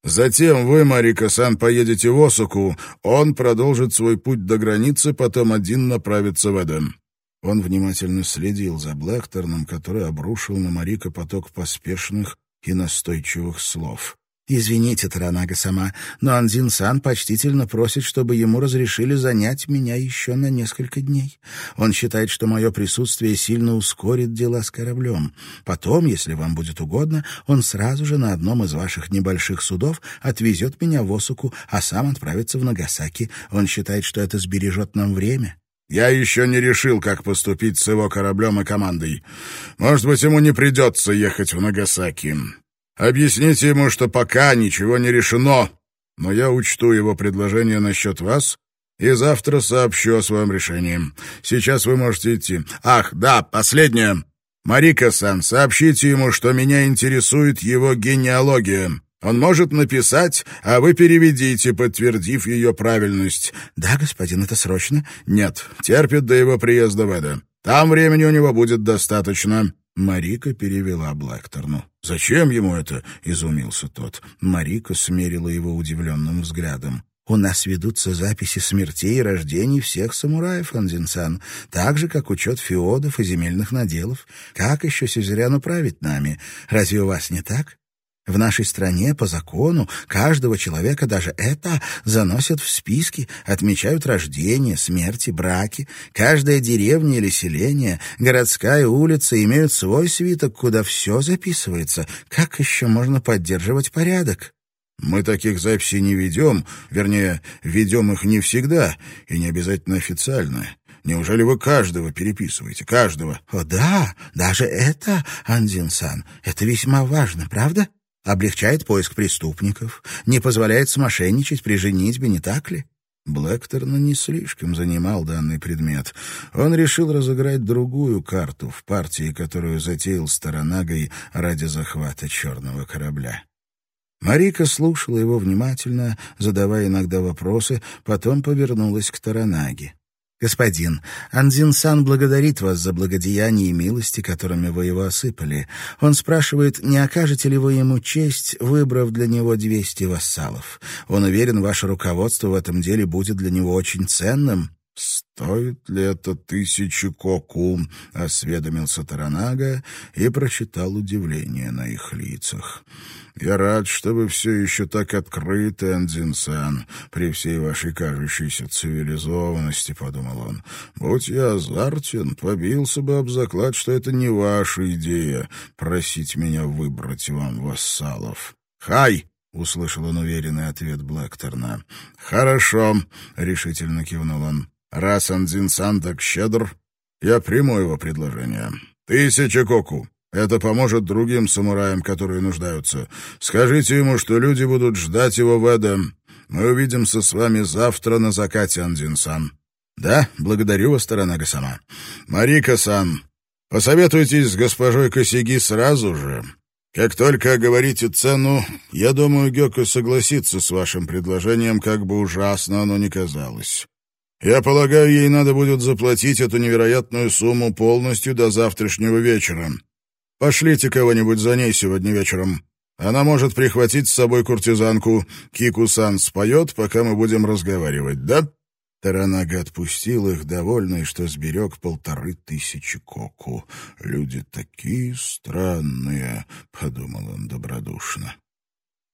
Затем вы, Марика-сан, поедете в Осуку, он продолжит свой путь до границы, потом один направится в Эдем». Он внимательно следил за Блэкторном, который обрушил на Марика поток поспешных и настойчивых слов. «Извините, Таранага-сама, но Анзин-сан почтительно просит, чтобы ему разрешили занять меня еще на несколько дней. Он считает, что мое присутствие сильно ускорит дела с кораблем. Потом, если вам будет угодно, он сразу же на одном из ваших небольших судов отвезет меня в Осуку, а сам отправится в Нагасаки. Он считает, что это сбережет нам время». «Я еще не решил, как поступить с его кораблем и командой. Может быть, ему не придется ехать в Нагасаки». Объясните ему, что пока ничего не решено, но я учту его предложение насчет вас и завтра сообщу о своем решении. Сейчас вы можете идти. Ах, да, последнее. Марика-сан, сообщите ему, что меня интересует его генеалогия. Он может написать, а вы переведите, подтвердив ее правильность. Да, господин, это срочно? Нет, терпит до его приезда в Эда. Там времени у него будет достаточно. Марика перевела Блэкторну. «Зачем ему это?» — изумился тот. Марика смерила его удивленным взглядом. «У нас ведутся записи смертей и рождений всех самураев, Анзинсан, так же, как учет феодов и земельных наделов. Как еще сюзерену править нами? Разве у вас не так?» В нашей стране по закону каждого человека, даже это, заносят в списки, отмечают рождение, смерти, браки. Каждая деревня или селение, городская улица имеют свой свиток, куда все записывается. Как еще можно поддерживать порядок? Мы таких записей не ведем, вернее, ведем их не всегда и не обязательно официально. Неужели вы каждого переписываете? Каждого? О, да, даже это, Андин-сан, это весьма важно, правда? Облегчает поиск преступников, не позволяет смошенничать при женитьбе, не так ли? Блэкторна не слишком занимал данный предмет. Он решил разыграть другую карту в партии, которую затеял Старонагой ради захвата черного корабля. Марика слушала его внимательно, задавая иногда вопросы, потом повернулась к Таранаге. «Господин, Анзин-сан благодарит вас за благодеяние и милости, которыми вы его осыпали. Он спрашивает, не окажете ли вы ему честь, выбрав для него двести вассалов. Он уверен, ваше руководство в этом деле будет для него очень ценным». «Стоит ли это тысячи коку?» — осведомился Таранага и прочитал удивление на их лицах. «Я рад, что вы все еще так открыты, Андзинсан, при всей вашей кажущейся цивилизованности», — подумал он. «Будь я азартен, побился бы об заклад, что это не ваша идея — просить меня выбрать вам вассалов». «Хай!» — услышал он уверенный ответ Блэкторна. «Хорошо», — решительно кивнул он. Раз Андзин-сан так щедр, я приму его предложение. Тысяча коку. Это поможет другим самураям, которые нуждаются. Скажите ему, что люди будут ждать его в Эдем. Мы увидимся с вами завтра на закате, Андзин-сан. Да, благодарю вас, Таранага-сама. Марика-сан, посоветуйтесь с госпожой Косиги сразу же. Как только оговорите цену, я думаю, Гёко согласится с вашим предложением, как бы ужасно оно ни казалось. Я полагаю, ей надо будет заплатить эту невероятную сумму полностью до завтрашнего вечера. Пошлите кого-нибудь за ней сегодня вечером. Она может прихватить с собой куртизанку. Кику-сан споет, пока мы будем разговаривать, да?» Таранага отпустил их, довольный, что сберег полторы тысячи коку. «Люди такие странные», — подумал он добродушно.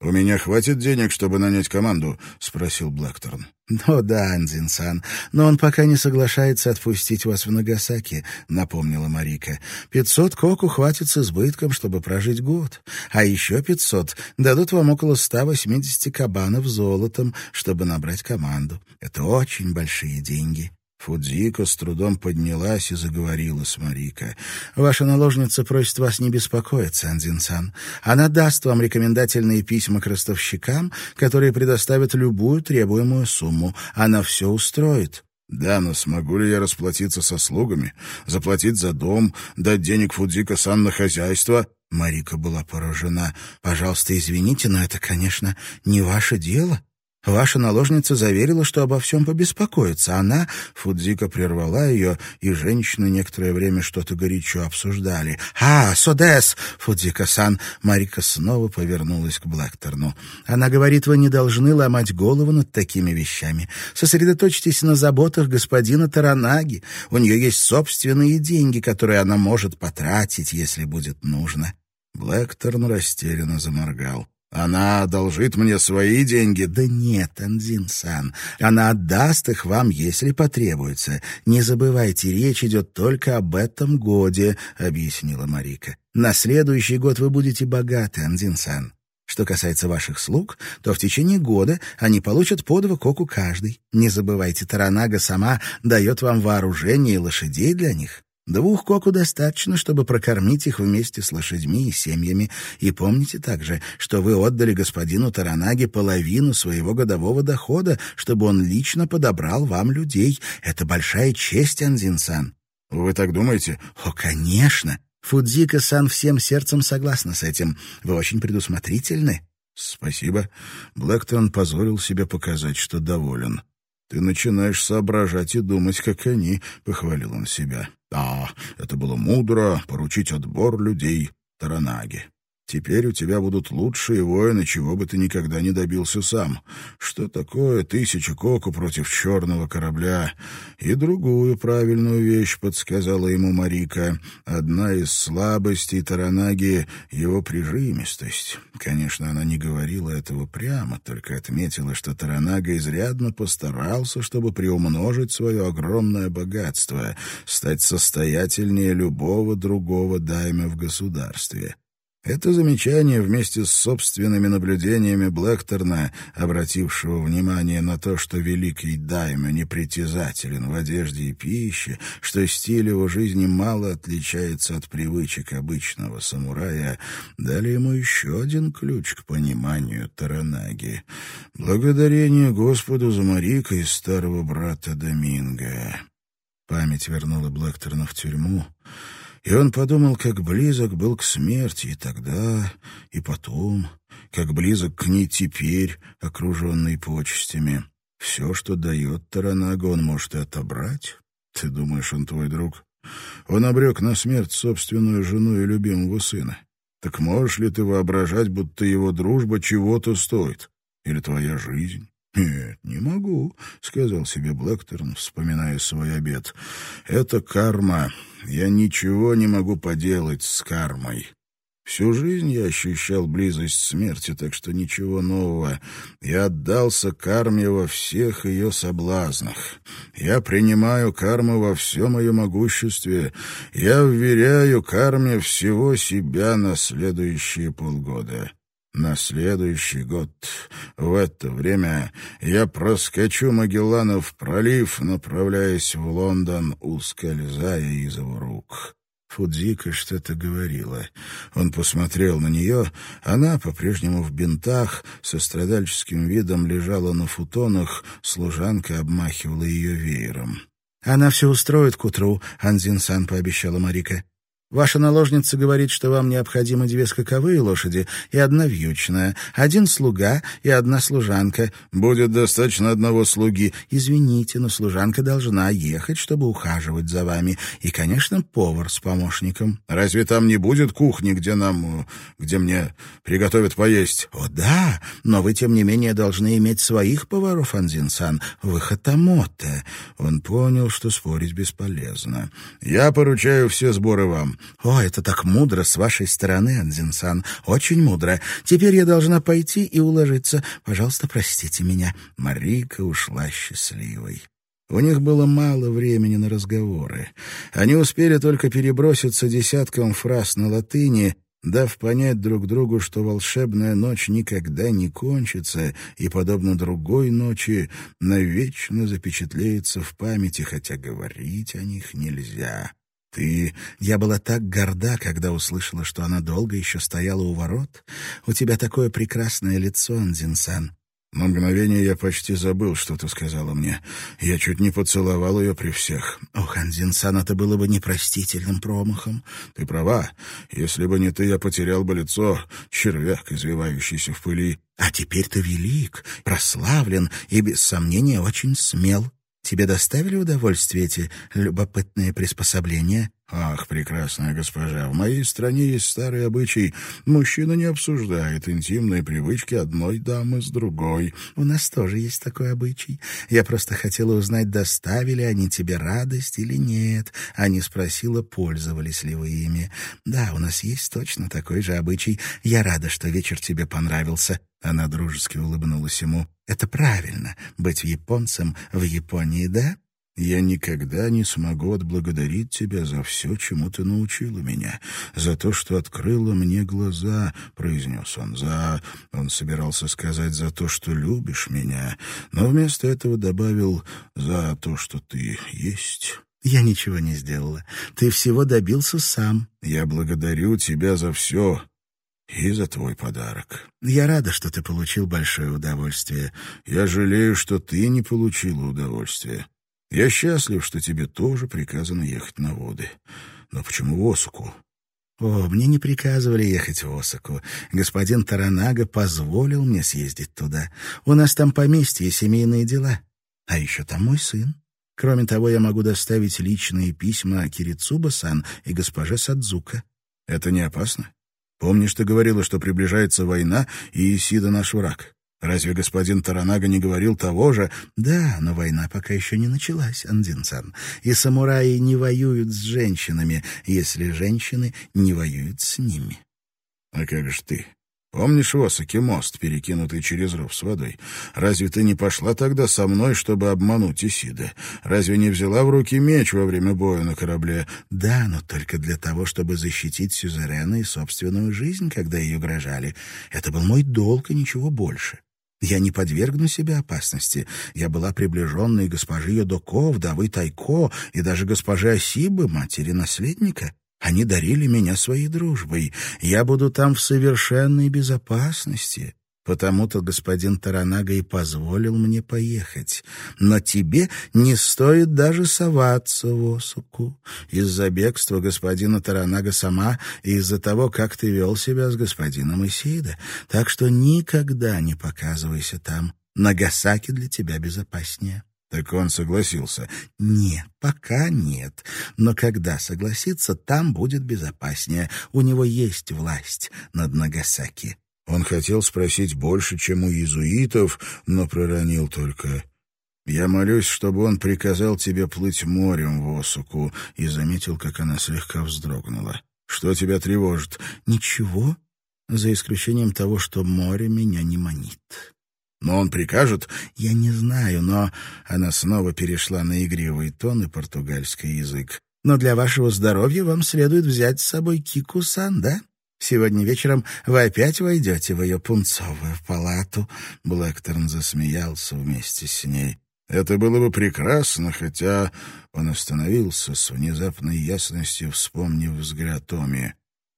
«У меня хватит денег, чтобы нанять команду?» — спросил Блэкторн. «Ну да, Анзин-сан, но он пока не соглашается отпустить вас в Нагасаки», — напомнила Марика. «Пятьсот коку хватит с избытком, чтобы прожить год. А еще пятьсот дадут вам около ста восьмидесяти кабанов золотом, чтобы набрать команду. Это очень большие деньги». Фудзика с трудом поднялась и заговорила с Марика. «Ваша наложница просит вас не беспокоиться, Андзин-сан. Она даст вам рекомендательные письма к ростовщикам, которые предоставят любую требуемую сумму. Она все устроит». «Да, но смогу ли я расплатиться со слугами, заплатить за дом, дать денег Фудзика-сан на хозяйство?» Марика была поражена. «Пожалуйста, извините, но это, конечно, не ваше дело. Ваша наложница заверила, что обо всем побеспокоится. Она...» Фудзика прервала ее, и женщины некоторое время что-то горячо обсуждали. «А, Содес!» Фудзика-сан. Марика снова повернулась к Блэкторну. «Она говорит, вы не должны ломать голову над такими вещами. Сосредоточьтесь на заботах господина Таранаги. У нее есть собственные деньги, которые она может потратить, если будет нужно». Блэкторн растерянно заморгал. Она одолжит мне свои деньги? Да нет, Анзин-сан. Она отдаст их вам, если потребуется. Не забывайте, речь идет только об этом годе, объяснила Марика. На следующий год вы будете богаты, Анзин-сан. Что касается ваших слуг, то в течение года они получат по два коку каждый. Не забывайте, Таранага сама дает вам вооружение и лошадей для них. Двух коку достаточно, чтобы прокормить их вместе с лошадьми и семьями. И помните также, что вы отдали господину Таранаге половину своего годового дохода, чтобы он лично подобрал вам людей. Это большая честь, Анзин-сан. Вы так думаете? О, конечно. Фудзика-сан всем сердцем согласна с этим. Вы очень предусмотрительны. Спасибо. Блэктон позволил себе показать, что доволен. Ты начинаешь соображать и думать, как они, — похвалил он себя. Да, это было мудро — поручить отбор людей Таранаги. Теперь у тебя будут лучшие воины, чего бы ты никогда не добился сам. Что такое тысяча коку против черного корабля? И другую правильную вещь подсказала ему Марика. Одна из слабостей Таранаги — его прижимистость. Конечно, она не говорила этого прямо, только отметила, что Таранага изрядно постарался, чтобы приумножить свое огромное богатство, стать состоятельнее любого другого дайма в государстве. Это замечание вместе с собственными наблюдениями Блэкторна, обратившего внимание на то, что великий Дайме непритязателен в одежде и пище, что стиль его жизни мало отличается от привычек обычного самурая, дали ему еще один ключ к пониманию Таранаги. Благодарение Господу за Марика и старого брата Доминго. Память вернула Блэкторна в тюрьму, и он подумал, как близок был к смерти и тогда, и потом, как близок к ней теперь, окруженный почестями. Все, что дает Таранага, он может и отобрать. Ты думаешь, он твой друг? Он обрек на смерть собственную жену и любимого сына. Так можешь ли ты воображать, будто его дружба чего-то стоит? Или твоя жизнь? «Нет, не могу», — сказал себе Блэкторн, вспоминая свой обед. «Это карма. Я ничего не могу поделать с кармой. Всю жизнь я ощущал близость смерти, так что ничего нового. Я отдался карме во всех ее соблазнах. Я принимаю карму во всем ее могуществе. Я вверяю карме всего себя на следующие полгода». На следующий год в это время я проскочу Магелланов пролив, направляясь в Лондон, ускользая из его рук. Фудзика что-то говорила. Он посмотрел на нее. Она, по-прежнему в бинтах, со страдальческим видом лежала на футонах, служанка обмахивала ее веером. «Она все устроит к утру», — Анзин-сан пообещала Марика. Ваша наложница говорит, что вам необходимы две скаковые лошади и одна вьючная, один слуга и одна служанка. Будет достаточно одного слуги. Извините, но служанка должна ехать, чтобы ухаживать за вами. И, конечно, повар с помощником. Разве там не будет кухни, где нам... где мне приготовят поесть? О, да, но вы, тем не менее, должны иметь своих поваров, Анзин-сан. Вы хатамота. Он понял, что спорить бесполезно. Я поручаю все сборы вам. «О, это так мудро с вашей стороны, Анзинсан, очень мудро. Теперь я должна пойти и уложиться. Пожалуйста, простите меня». Марика ушла счастливой. У них было мало времени на разговоры. Они успели только переброситься десятком фраз на латыни, дав понять друг другу, что волшебная ночь никогда не кончится и, подобно другой ночи, навечно запечатлеется в памяти, хотя говорить о них нельзя. Ты... Я была так горда, когда услышала, что она долго еще стояла у ворот. У тебя такое прекрасное лицо, Анзинсан. На мгновение я почти забыл, что ты сказала мне. Я чуть не поцеловал ее при всех. Ох, Анзинсан, это было бы непростительным промахом. Ты права. Если бы не ты, я потерял бы лицо, червяк, извивающийся в пыли. А теперь ты велик, прославлен и, без сомнения, очень смел. Тебе доставили удовольствие эти любопытные приспособления? Ах, прекрасная госпожа, в моей стране есть старый обычай. Мужчина не обсуждает интимные привычки одной дамы с другой. У нас тоже есть такой обычай. Я просто хотела узнать, доставили они тебе радость или нет, а не спросила, пользовались ли вы ими. Да, у нас есть точно такой же обычай. Я рада, что вечер тебе понравился. Она дружески улыбнулась ему. «Это правильно, быть японцем в Японии, да?» «Я никогда не смогу отблагодарить тебя за все, чему ты научила меня, за то, что открыла мне глаза», — произнес он. «За...» — он собирался сказать «за то, что любишь меня», но вместо этого добавил «за то, что ты есть». «Я ничего не сделала. Ты всего добился сам». «Я благодарю тебя за все, и за твой подарок. Я рада, что ты получил большое удовольствие. Я жалею, что ты не получила удовольствия. Я счастлив, что тебе тоже приказано ехать на воды. Но почему в Осаку? О, мне не приказывали ехать в Осаку. Господин Таранага позволил мне съездить туда. У нас там поместье и семейные дела. А еще там мой сын. Кроме того, я могу доставить личные письма Кирицуба-сан и госпоже Садзука. Это не опасно? Помнишь, ты говорила, что приближается война, и Исида наш враг? Разве господин Таранага не говорил того же? Да, но война пока еще не началась, Андин-сан. И самураи не воюют с женщинами, если женщины не воюют с ними. А как же ты? Помнишь в Осаке мост, перекинутый через ров с водой? Разве ты не пошла тогда со мной, чтобы обмануть Исида? Разве не взяла в руки меч во время боя на корабле? Да, но только для того, чтобы защитить Сюзерена и собственную жизнь, когда ее угрожали. Это был мой долг и ничего больше. Я не подвергну себя опасности. Я была приближенной госпожи Йодоко, вдовы Тайко и даже госпожи Осибы, матери наследника. Они дарили меня своей дружбой. Я буду там в совершенной безопасности. Потому-то господин Таранага и позволил мне поехать. Но тебе не стоит даже соваться в Осуку. Из-за бегства господина Таранага сама и из-за того, как ты вел себя с господином Исида. Так что никогда не показывайся там. Нагасаки для тебя безопаснее. Так он согласился? Нет, пока нет. Но когда согласится, там будет безопаснее. У него есть власть над Нагасаки. Он хотел спросить больше, чем у иезуитов, но проронил только... «Я молюсь, чтобы он приказал тебе плыть морем в Осуку», и заметил, как она слегка вздрогнула. «Что тебя тревожит?» «Ничего, за исключением того, что море меня не манит». Но он прикажет? Я не знаю, но... Она снова перешла на игривый тон и португальский язык. Но для вашего здоровья вам следует взять с собой Кику-сан, да? Сегодня вечером вы опять войдете в ее пунцовую палату. Блэкторн засмеялся вместе с ней. Это было бы прекрасно, хотя он остановился с внезапной ясностью, вспомнив взгляд Томи.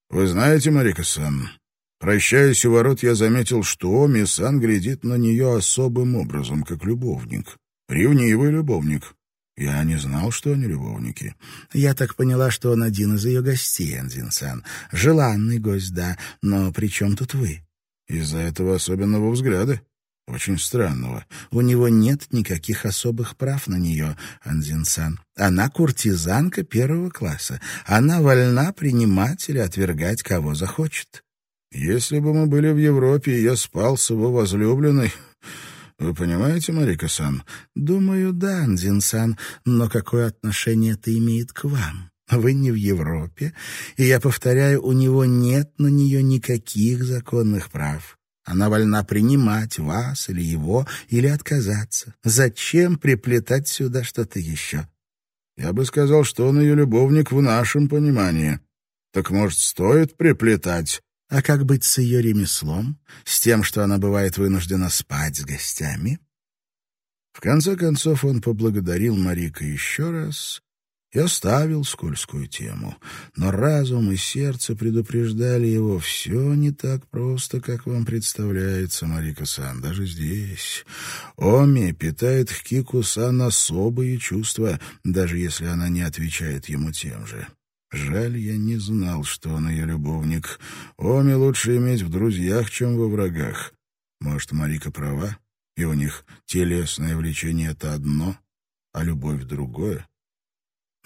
«Вы знаете, Марика-сан, Прощаясь у ворот, я заметил, что Оми-сан глядит на нее особым образом, как любовник. Ревнивый любовник. Я не знал, что они любовники. Я так поняла, что он один из ее гостей, Андин-сан. Желанный гость, да, но при чем тут вы? Из-за этого особенного взгляда. Очень странного. У него нет никаких особых прав на нее, Анзин-сан. Она куртизанка первого класса. Она вольна принимать или отвергать, кого захочет. Если бы мы были в Европе, и я спал с его возлюбленной... Вы понимаете, Марика-сан? Думаю, да, Анзин-сан, но какое отношение это имеет к вам? Вы не в Европе, и я повторяю, у него нет на нее никаких законных прав. Она вольна принимать вас или его, или отказаться. Зачем приплетать сюда что-то еще? Я бы сказал, что он ее любовник в нашем понимании. Так, может, стоит приплетать? А как быть с ее ремеслом? С тем, что она бывает вынуждена спать с гостями? В конце концов он поблагодарил Марика еще раз и оставил скользкую тему. Но разум и сердце предупреждали его, все не так просто, как вам представляется, Марика-сан, даже здесь. Оми питает к Кику-сан особые чувства, даже если она не отвечает ему тем же. Жаль, я не знал, что он ее любовник. Оми лучше иметь в друзьях, чем во врагах. Может, Марика права, и у них телесное влечение — это одно, а любовь — другое?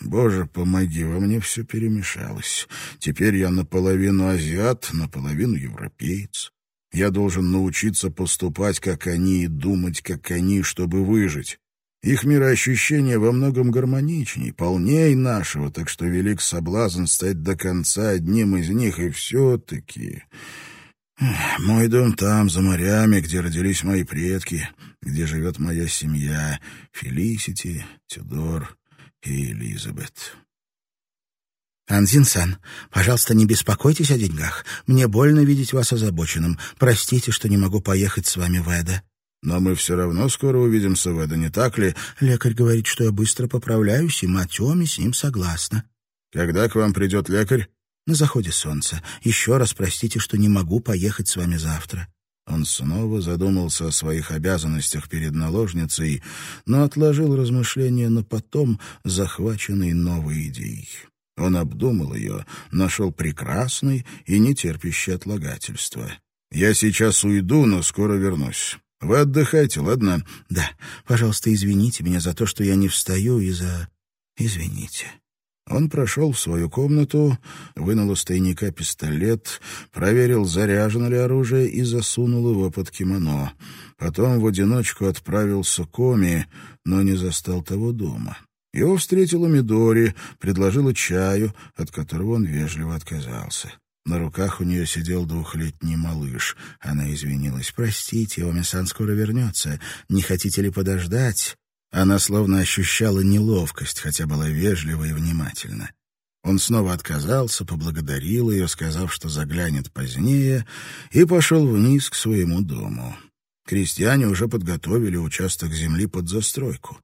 Боже, помоги, во мне все перемешалось. Теперь я наполовину азиат, наполовину европеец. Я должен научиться поступать, как они, и думать, как они, чтобы выжить. Их мироощущение во многом гармоничней, полней нашего, так что велик соблазн стать до конца одним из них, и все-таки... Мой дом там, за морями, где родились мои предки, где живет моя семья, Фелисити, Тюдор и Элизабет. «Анзин-сан, пожалуйста, не беспокойтесь о деньгах. Мне больно видеть вас озабоченным. Простите, что не могу поехать с вами в Эда». «Но мы все равно скоро увидимся в Эда, не так ли?» «Лекарь говорит, что я быстро поправляюсь, и мать Оми с ним согласна». «Когда к вам придет лекарь?» «На заходе солнца. Еще раз простите, что не могу поехать с вами завтра». Он снова задумался о своих обязанностях перед наложницей, но отложил размышления на потом, захваченный новой идеей. Он обдумал ее, нашел прекрасный и нетерпящий отлагательства. «Я сейчас уйду, но скоро вернусь. Вы отдыхайте, ладно?» «Да. Пожалуйста, извините меня за то, что я не встаю и за... Извините». Он прошел в свою комнату, вынул из тайника пистолет, проверил, заряжено ли оружие и засунул его под кимоно. Потом в одиночку отправился к Оми, но не застал того дома. Его встретила Мидори, предложила чаю, от которого он вежливо отказался. На руках у нее сидел двухлетний малыш. Она извинилась. «Простите, Оми-сан скоро вернется. Не хотите ли подождать?» Она словно ощущала неловкость, хотя была вежлива и внимательна. Он снова отказался, поблагодарил ее, сказав, что заглянет позднее, и пошел вниз к своему дому. Крестьяне уже подготовили участок земли под застройку.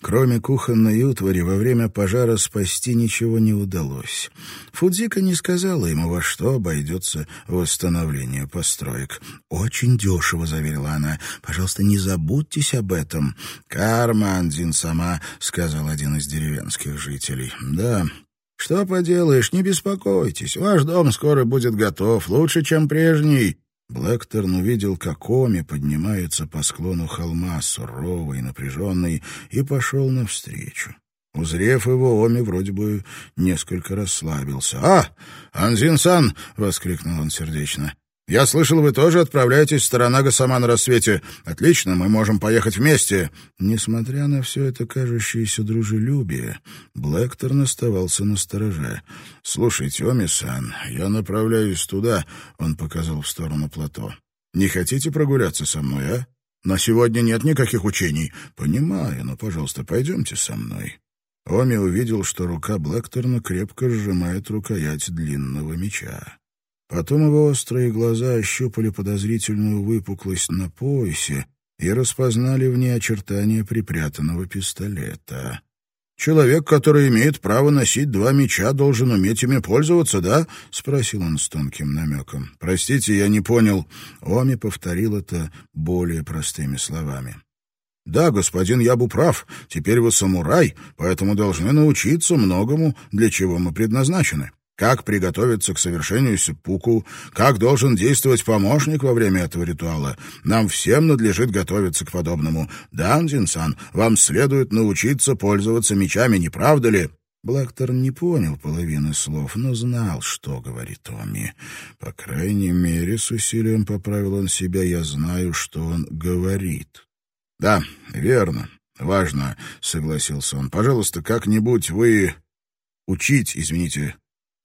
Кроме кухонной утвари, во время пожара спасти ничего не удалось. Фудзика не сказала ему, во что обойдется восстановление построек. «Очень дешево», — заверила она. «Пожалуйста, не забудьтесь об этом». «Карма, Андин сама», — сказал один из деревенских жителей. «Да, что поделаешь, не беспокойтесь. Ваш дом скоро будет готов, лучше, чем прежний». Блэкторн увидел, как Оми поднимается по склону холма, суровый, напряженный, и пошел навстречу. Узрев его, Оми вроде бы несколько расслабился. «А, Анзин-сан!» — воскликнул он сердечно. «Я слышал, вы тоже отправляетесь в Старонага сама на рассвете. Отлично, мы можем поехать вместе». Несмотря на все это кажущееся дружелюбие, Блэкторн оставался на стороже. «Слушайте, Оми-сан, я направляюсь туда», — он показал в сторону плато. «Не хотите прогуляться со мной, а? На сегодня нет никаких учений». «Понимаю, но, пожалуйста, пойдемте со мной». Оми увидел, что рука Блэкторна крепко сжимает рукоять длинного меча. Потом его острые глаза ощупали подозрительную выпуклость на поясе и распознали в ней очертания припрятанного пистолета. «Человек, который имеет право носить два меча, должен уметь ими пользоваться, да?» — спросил он с тонким намеком. «Простите, я не понял». Оми повторил это более простыми словами. «Да, господин Ябу прав. Теперь вы самурай, поэтому должны научиться многому, для чего мы предназначены как приготовиться к совершению сиппуку, как должен действовать помощник во время этого ритуала. Нам всем надлежит готовиться к подобному. Данзин-сан, вам следует научиться пользоваться мечами, не правда ли?» Блэкторн не понял половины слов, но знал, что говорит Томми. По крайней мере, с усилием поправил он себя, я знаю, что он говорит. «Да, верно, важно», — согласился он. «Пожалуйста, как-нибудь вы учить, извините,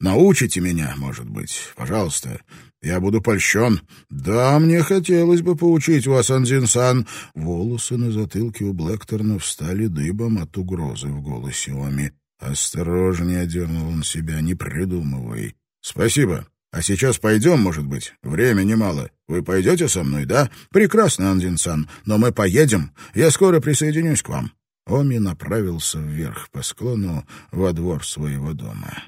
научите меня, может быть, пожалуйста. Я буду польщен. Да, мне хотелось бы поучить вас, Анзин-сан. Волосы на затылке у Блэкторна встали дыбом от угрозы в голосе Оми. Осторожнее одернул он себя, не придумывай. Спасибо. А сейчас пойдем, может быть? Времени мало. Вы пойдете со мной, да? Прекрасно, Андин-сан. Но мы поедем. Я скоро присоединюсь к вам. Оми направился вверх по склону во двор своего дома.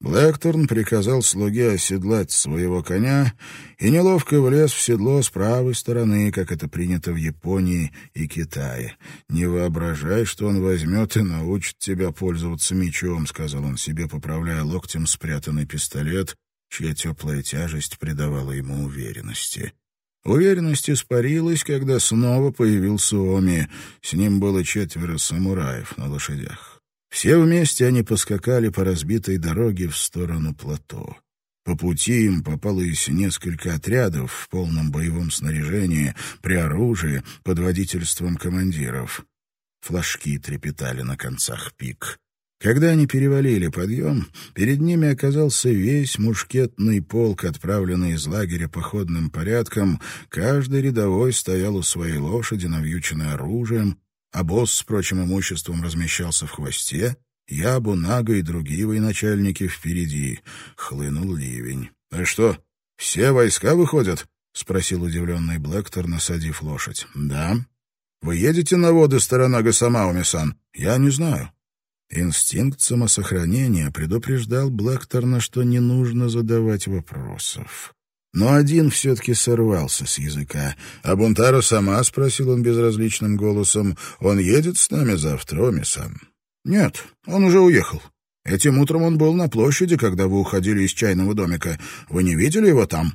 Блэкторн приказал слуге оседлать своего коня и неловко влез в седло с правой стороны, как это принято в Японии и Китае. «Не воображай, что он возьмет и научит тебя пользоваться мечом», — сказал он себе, поправляя локтем спрятанный пистолет, чья теплая тяжесть придавала ему уверенности. Уверенность испарилась, когда снова появился Оми. С ним было четверо самураев на лошадях. Все вместе они поскакали по разбитой дороге в сторону плато. По пути им попалось несколько отрядов в полном боевом снаряжении, при оружии, под водительством командиров. Флажки трепетали на концах пик. Когда они перевалили подъем, перед ними оказался весь мушкетный полк, отправленный из лагеря походным порядком. Каждый рядовой стоял у своей лошади, навьюченный оружием, а босс с прочим имуществом размещался в хвосте, я, Бунага и другие военачальники впереди. Хлынул ливень. — А что, все войска выходят? — спросил удивленный Блэктор, насадив лошадь. — Да. — Вы едете на воды сторона Гасамауми-сан? — Я не знаю. Инстинкт самосохранения предупреждал Блэкторна, что не нужно задавать вопросов. Но один все-таки сорвался с языка. «А Бунтара сама?» — спросил он безразличным голосом. «Он едет с нами завтра, Оми-сан?» «Нет, он уже уехал. Этим утром он был на площади, когда вы уходили из чайного домика. Вы не видели его там?»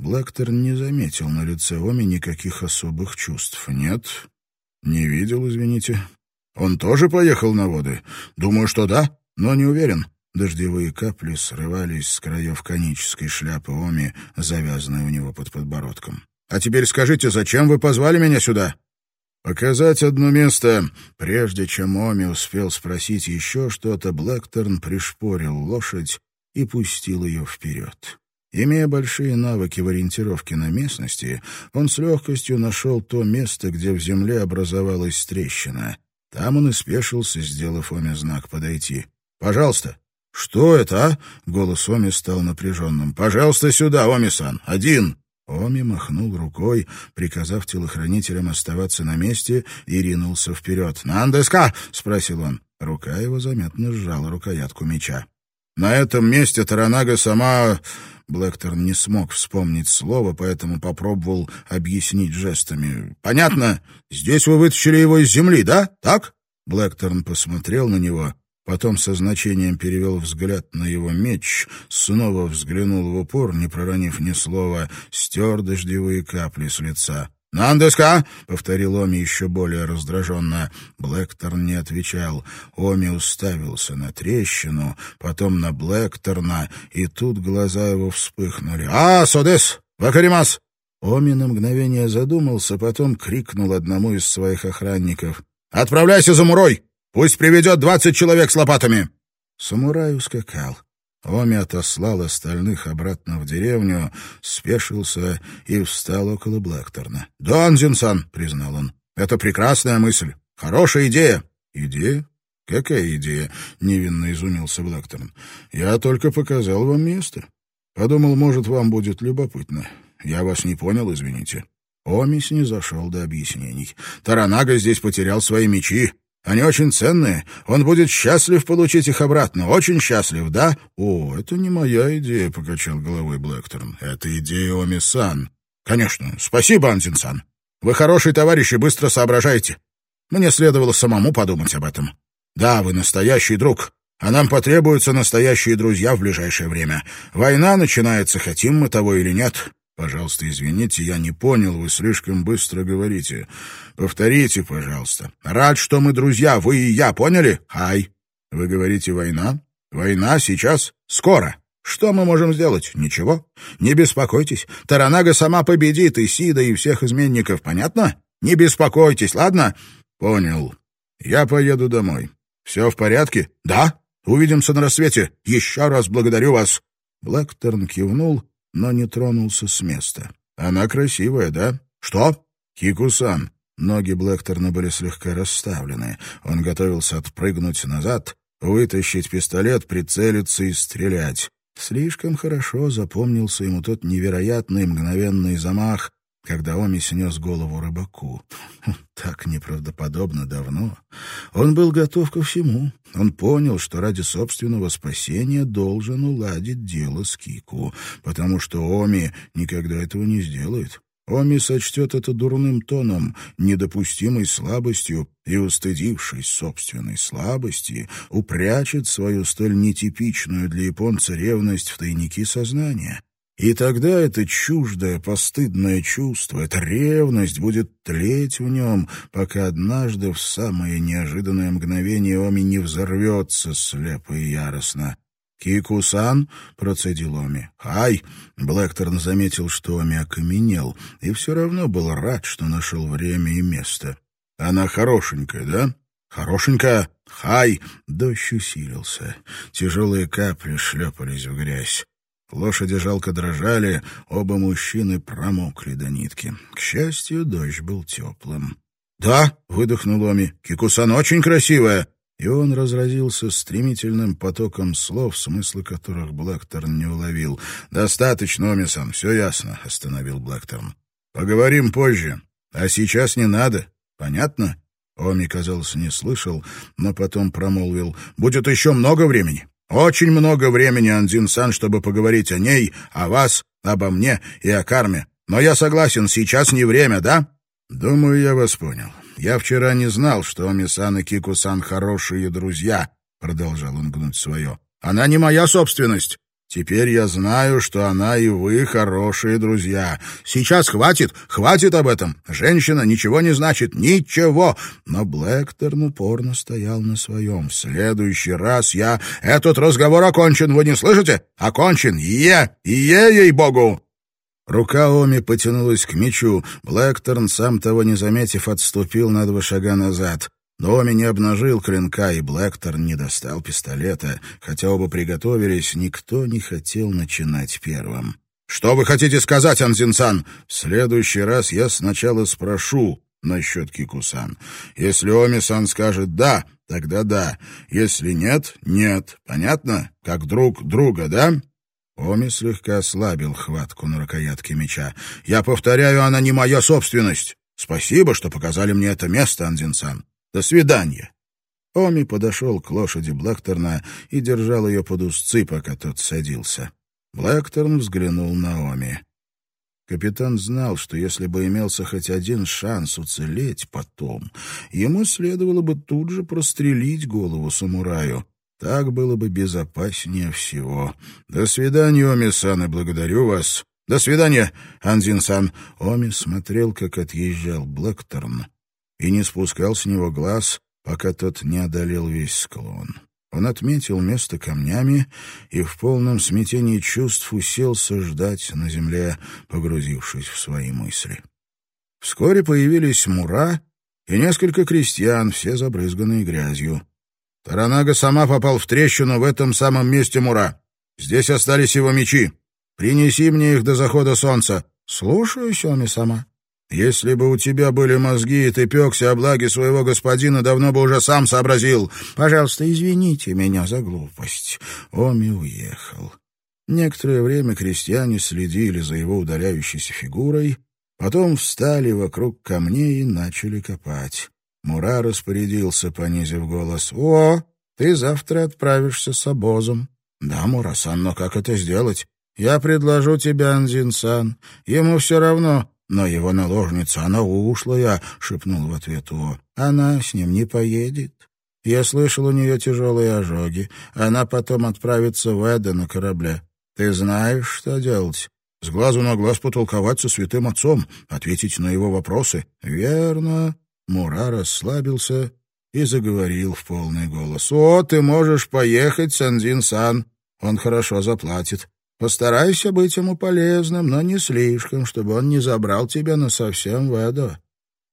Блэктер не заметил на лице Оми никаких особых чувств. «Нет, не видел, извините. Он тоже поехал на воды? Думаю, что да, но не уверен. Дождевые капли срывались с краев конической шляпы Оми, завязанной у него под подбородком. «А теперь скажите, зачем вы позвали меня сюда?» «Показать одно место». Прежде чем Оми успел спросить еще что-то, Блэкторн пришпорил лошадь и пустил ее вперед. Имея большие навыки в ориентировке на местности, он с легкостью нашел то место, где в земле образовалась трещина. Там он и спешился, сделав Оме знак «подойти». «Пожалуйста, «Что это, а?» — голос Оми стал напряженным. «Пожалуйста, сюда, Оми-сан! Один!» Оми махнул рукой, приказав телохранителям оставаться на месте, и ринулся вперед. «Нандеска?» — спросил он. Рука его заметно сжала рукоятку меча. «На этом месте Таранага сама...» Блэкторн не смог вспомнить слово, поэтому попробовал объяснить жестами. «Понятно? Здесь вы вытащили его из земли, да? Так?» Блэкторн посмотрел на него Потом со значением перевел взгляд на его меч, снова взглянул в упор, не проронив ни слова, стер дождевые капли с лица. «Нандеска!» — повторил Оми еще более раздраженно. Блэкторн не отвечал. Оми уставился на трещину, потом на Блэкторна, и тут глаза его вспыхнули. «А, Содес! Вакаримас!» Оми на мгновение задумался, потом крикнул одному из своих охранников. «Отправляйся за Мурой! Пусть приведет двадцать человек с лопатами!» Самурай ускакал. Оми отослал остальных обратно в деревню, спешился и встал около Блэкторна. «Донзинсон!» — признал он. «Это прекрасная мысль. Хорошая идея». «Идея? Какая идея?» — невинно изумился Блэкторн. «Я только показал вам место. Подумал, может, вам будет любопытно. Я вас не понял, извините». Омис не зашел до объяснений. «Таранага здесь потерял свои мечи. Они очень ценные. Он будет счастлив получить их обратно. Очень счастлив, да? О, это не моя идея, покачал головой Блэкторн. Это идея Оми-сан. Конечно. Спасибо, Антин-сан. Вы хороший товарищ и быстро соображаете. Мне следовало самому подумать об этом. Да, вы настоящий друг. А нам потребуются настоящие друзья в ближайшее время. Война начинается, хотим мы того или нет. Пожалуйста, извините, я не понял, вы слишком быстро говорите. Повторите, пожалуйста. Рад, что мы друзья, вы и я, поняли? Ай. Вы говорите война? Война сейчас? Скоро. Что мы можем сделать? Ничего. Не беспокойтесь. Таранага сама победит и Сида, и всех изменников, понятно? Не беспокойтесь, ладно? Понял. Я поеду домой. Все в порядке? Да. Увидимся на рассвете. Еще раз благодарю вас». Блэкторн кивнул, но не тронулся с места. «Она красивая, да?» «Что?» «Кикусан». Ноги Блэкторна были слегка расставлены. Он готовился отпрыгнуть назад, вытащить пистолет, прицелиться и стрелять. Слишком хорошо запомнился ему тот невероятный мгновенный замах, когда Оми снес голову рыбаку. Так неправдоподобно давно. Он был готов ко всему. Он понял, что ради собственного спасения должен уладить дело с Кику, потому что Оми никогда этого не сделает. Оми сочтет это дурным тоном, недопустимой слабостью, и, устыдившись собственной слабости, упрячет свою столь нетипичную для японца ревность в тайники сознания. И тогда это чуждое, постыдное чувство, эта ревность будет тлеть в нем, пока однажды в самое неожиданное мгновение Оми не взорвется слепо и яростно. «Кику-сан?» — процедил Оми. «Хай!» — Блэкторн заметил, что Оми окаменел, и все равно был рад, что нашел время и место. «Она хорошенькая, да?» «Хорошенькая! Хай!» Дождь усилился. Тяжелые капли шлепались в грязь. Лошади жалко дрожали, оба мужчины промокли до нитки. К счастью, дождь был теплым. «Да», — выдохнул Оми, — «Кикусан очень красивая». И он разразился стремительным потоком слов, смысла которых Блэкторн не уловил. «Достаточно, Оми-сан, все ясно», — остановил Блэкторн. «Поговорим позже. А сейчас не надо. Понятно?» Оми, казалось, не слышал, но потом промолвил. «Будет еще много времени. Очень много времени, Андин-сан, чтобы поговорить о ней, о вас, обо мне и о карме. Но я согласен, сейчас не время, да? Думаю, я вас понял. Я вчера не знал, что Оми-сан и Кику-сан хорошие друзья, продолжал он гнуть свое. Она не моя собственность. Теперь я знаю, что она и вы хорошие друзья. Сейчас хватит, хватит об этом. Женщина ничего не значит, ничего. Но Блэкторн упорно стоял на своем. В следующий раз я... Этот разговор окончен, вы не слышите? Окончен. Е, е, ей-богу. Рука Оми потянулась к мечу. Блэкторн, сам того не заметив, отступил на два шага назад. Но Оми не обнажил клинка, и Блэктор не достал пистолета. Хотя оба приготовились, никто не хотел начинать первым. «Что вы хотите сказать, Анзинсан? В следующий раз я сначала спрошу насчет Кикусан. Если Оми-сан скажет «да», тогда «да». Если нет — «нет». Понятно? Как друг друга, да?» Оми слегка ослабил хватку на рукоятке меча. «Я повторяю, она не моя собственность. Спасибо, что показали мне это место, Анзинсан. До свидания. Оми подошел к лошади Блэкторна и держал ее под узцы, пока тот садился. Блэкторн взглянул на Оми. Капитан знал, что если бы имелся хоть один шанс уцелеть потом, ему следовало бы тут же прострелить голову самураю. Так было бы безопаснее всего. «До свидания, Оми-сан, и благодарю вас. До свидания, Анзин-сан». Оми смотрел, как отъезжал Блэкторн, и не спускал с него глаз, пока тот не одолел весь склон. Он отметил место камнями и в полном смятении чувств уселся ждать на земле, погрузившись в свои мысли. Вскоре появились Мура и несколько крестьян, все забрызганные грязью. Таранага сама попал в трещину в этом самом месте Мура. Здесь остались его мечи. Принеси мне их до захода солнца. Слушаюсь, Оми сама. Если бы у тебя были мозги, и ты пекся о благе своего господина, давно бы уже сам сообразил. Пожалуйста, извините меня за глупость. Оми уехал. Некоторое время крестьяне следили за его удаляющейся фигурой, потом встали вокруг камней и начали копать. Мура распорядился, понизив голос. «О, ты завтра отправишься с обозом». «Да, Мурасан, но как это сделать? Я предложу тебе, Анзин-сан. Ему все равно, «Но его наложница, она ушлая», — шепнул в ответ О. «Она с ним не поедет. Я слышал, у нее тяжелые ожоги. Она потом отправится в Эда на корабле. Ты знаешь, что делать?» «С глазу на глаз потолковать со святым отцом, ответить на его вопросы». «Верно». Мура расслабился и заговорил в полный голос. «О, ты можешь поехать, Сандин-сан. Он хорошо заплатит. Постарайся быть ему полезным, но не слишком, чтобы он не забрал тебя насовсем в Эдо.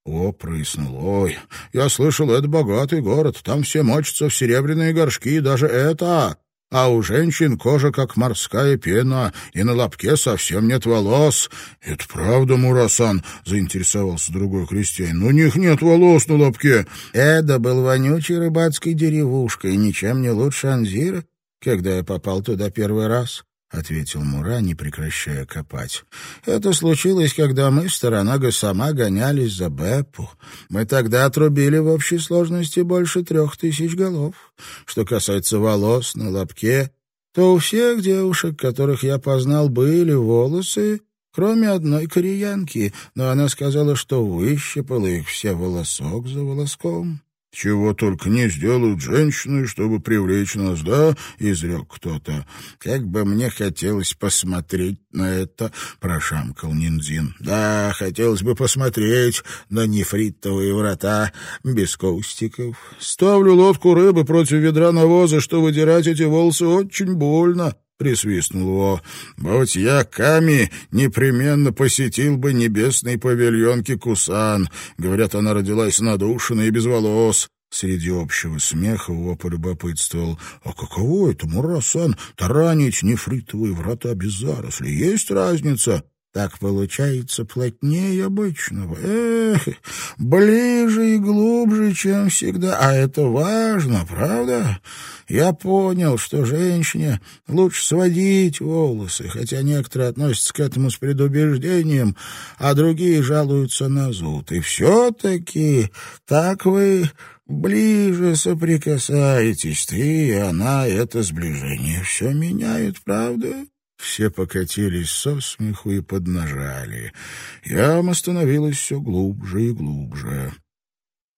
О, прыснул. Ой, я слышал, это богатый город. Там все мочатся в серебряные горшки, даже это. А у женщин кожа как морская пена, и на лобке совсем нет волос. — Это правда, Мурасан? — заинтересовался другой крестьянин. — У них нет волос на лобке. Эда был вонючей рыбацкой деревушкой, ничем не лучше Анзира, когда я попал туда первый раз. — ответил Мура, не прекращая копать. «Это случилось, когда мы, Старонага, сама гонялись за Беппу. Мы тогда отрубили в общей сложности больше трех тысяч голов. Что касается волос на лобке, то у всех девушек, которых я познал, были волосы, кроме одной кореянки, но она сказала, что выщипала их все волосок за волоском». «Чего только не сделают женщины, чтобы привлечь нас, да?» — изрек кто-то. «Как бы мне хотелось посмотреть на это», — прошамкал Ниндзин. «Да, хотелось бы посмотреть на нефритовые врата без кустиков. Ставлю лодку рыбы против ведра навоза, что выдирать эти волосы очень больно». — присвистнул его. «Будь я Ками, непременно посетил бы небесный павильон Кикусан. Говорят, она родилась надушенной и без волос». Среди общего смеха его полюбопытствовал. «А каково это, Мурасан, таранить нефритовые врата без зарослей? Есть разница?» Так получается плотнее обычного. Эх, ближе и глубже, чем всегда. А это важно, правда? Я понял, что женщине лучше сводить волосы, хотя некоторые относятся к этому с предубеждением, а другие жалуются на зуд. И все-таки так вы ближе соприкасаетесь, ты и она, это сближение все меняет, правда? Все покатились со смеху и поднажали. Яма становилась все глубже и глубже.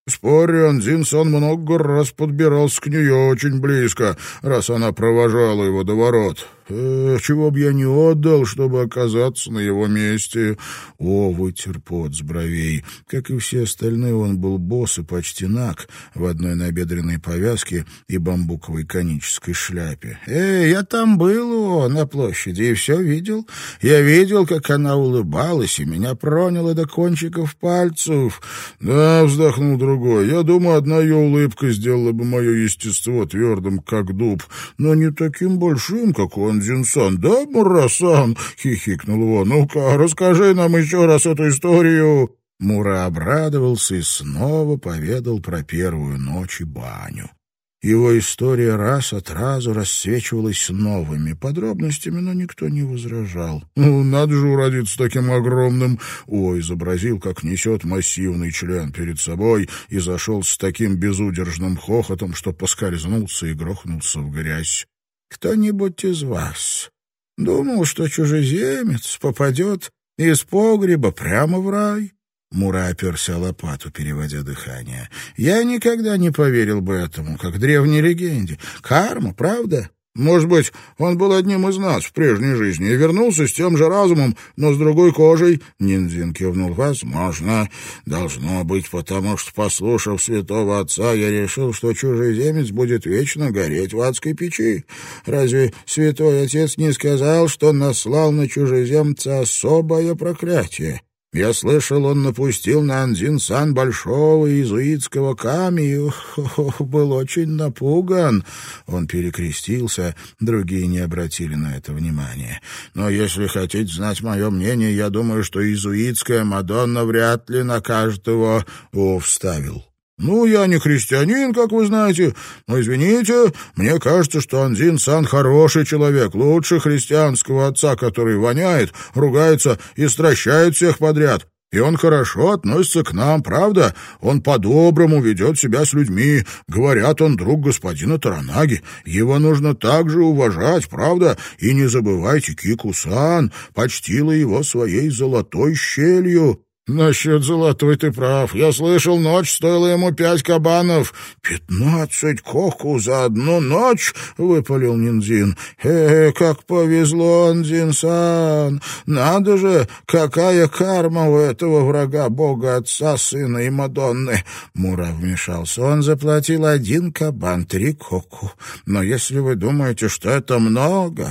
Спорю, Анзинсон много раз подбирался к нее очень близко, раз она провожала его до ворот. Эх, чего б я не отдал, чтобы оказаться на его месте. О, вытер пот с бровей. Как и все остальные, он был босс и почти наг в одной набедренной повязке и бамбуковой конической шляпе. Эй, я там был, о, на площади, и все видел. Я видел, как она улыбалась, и меня проняло до кончиков пальцев. Да, вздохнул другой, я думаю, одна ее улыбка сделала бы мое естество твердым, как дуб, но не таким большим, как он Ранзинсан, да, Мурасан?» — хихикнул его. «Ну-ка, расскажи нам еще раз эту историю». Мура обрадовался и снова поведал про первую ночь и баню. Его история раз от разу рассвечивалась новыми подробностями, но никто не возражал. «Ну, надо же уродиться таким огромным!» О, изобразил, как несет массивный член перед собой и зашел с таким безудержным хохотом, что поскользнулся и грохнулся в грязь. Кто-нибудь из вас думал, что чужеземец попадет из погреба прямо в рай? Мура оперся лопату, переводя дыхание. «Я никогда не поверил бы этому, как древней легенде. Карма, правда? Может быть, он был одним из нас в прежней жизни и вернулся с тем же разумом, но с другой кожей?» Ниндзин кивнул. «Возможно. Должно быть, потому что, послушав святого отца, я решил, что чужеземец будет вечно гореть в адской печи. Разве святой отец не сказал, что наслал на чужеземца особое проклятие?» Я слышал, он напустил на Анзин-сан большого иезуитского камня был очень напуган. Он перекрестился, другие не обратили на это внимания. Но если хотите знать мое мнение, я думаю, что иезуитская Мадонна вряд ли накажет его. О, вставил. «Ну, я не христианин, как вы знаете, но, извините, мне кажется, что Анзин-сан хороший человек, лучше христианского отца, который воняет, ругается и стращает всех подряд. И он хорошо относится к нам, правда? Он по-доброму ведет себя с людьми. Говорят, он друг господина Таранаги. Его нужно также уважать, правда? И не забывайте, Кику-сан почтила его своей золотой щелью». «Насчет золотой ты прав. Я слышал, ночь стоила ему пять кабанов». «Пятнадцать коку за одну ночь?» — выпалил Ниндзин. «Э, как повезло, Ниндзин-сан! Надо же, какая карма у этого врага бога отца, сына и Мадонны!» Мура вмешался. «Он заплатил один кабан, три коку. Но если вы думаете, что это много...»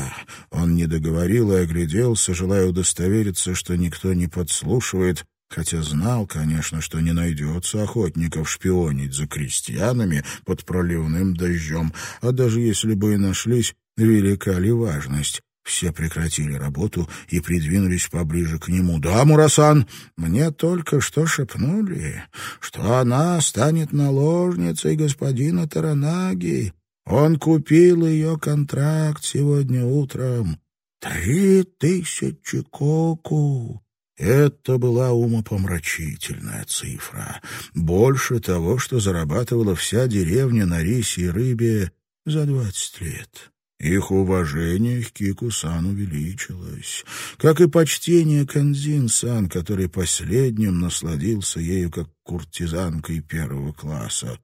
Он не договорил и огляделся, желая удостовериться, что никто не подслушивает, хотя знал, конечно, что не найдется охотников шпионить за крестьянами под проливным дождем, а даже если бы и нашлись, велика ли важность. Все прекратили работу и придвинулись поближе к нему. «Да, Мурасан, мне только что шепнули, что она станет наложницей господина Таранаги. Он купил ее контракт сегодня утром. Три тысячи коку!» Это была умопомрачительная цифра. Больше того, что зарабатывала вся деревня на рисе и рыбе за двадцать лет. Их уважение к Кику-сан увеличилось, как и почтение Канзин-сан, который последним насладился ею как куртизанкой первого класса.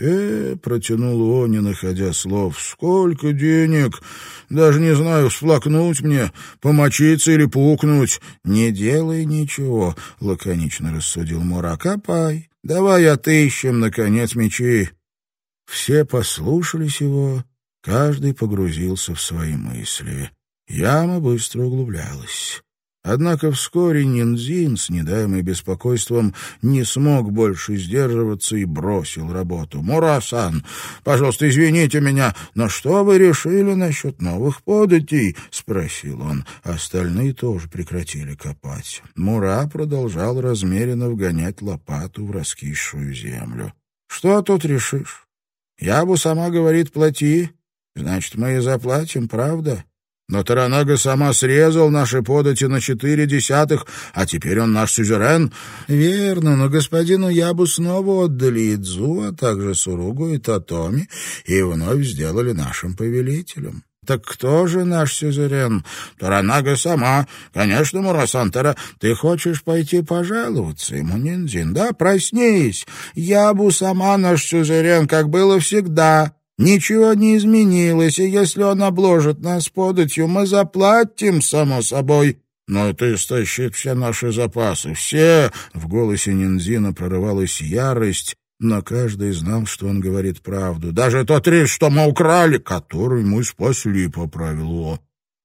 «Э, — протянул он, не находя слов, — сколько денег! Даже не знаю, всплакнуть мне, помочиться или пукнуть. — Не делай ничего, — лаконично рассудил Мура. — Копай, давай отыщем, наконец, мечи. Все послушались его, каждый погрузился в свои мысли. Яма быстро углублялась. Однако вскоре Нинзин, с недаемым беспокойством, не смог больше сдерживаться и бросил работу. «Мурасан, пожалуйста, извините меня, но что вы решили насчет новых податей?» — спросил он. Остальные тоже прекратили копать. Мура продолжал размеренно вгонять лопату в раскисшую землю. «Что тут решишь? Я бы сама говорит, плати. Значит, мы и заплатим, правда?» Но Таранага сама срезал наши подати на четыре десятых, а теперь он наш сюзерен. Верно, но господину Ябу снова отдали Идзу, а также Суругу и Татоми, и вновь сделали нашим повелителем. Так кто же наш сюзерен? Таранага сама. Конечно, Мурасантара, ты хочешь пойти пожаловаться ему, Ниндзин, да? Проснись. Ябу сама наш сюзерен, как было всегда. Ничего не изменилось, и если он обложит нас податью, мы заплатим, само собой. Но это истощит все наши запасы. Все!» В голосе Ниндзина прорывалась ярость, но каждый знал, что он говорит правду. «Даже тот рис, что мы украли, который мы спасли», — поправил его.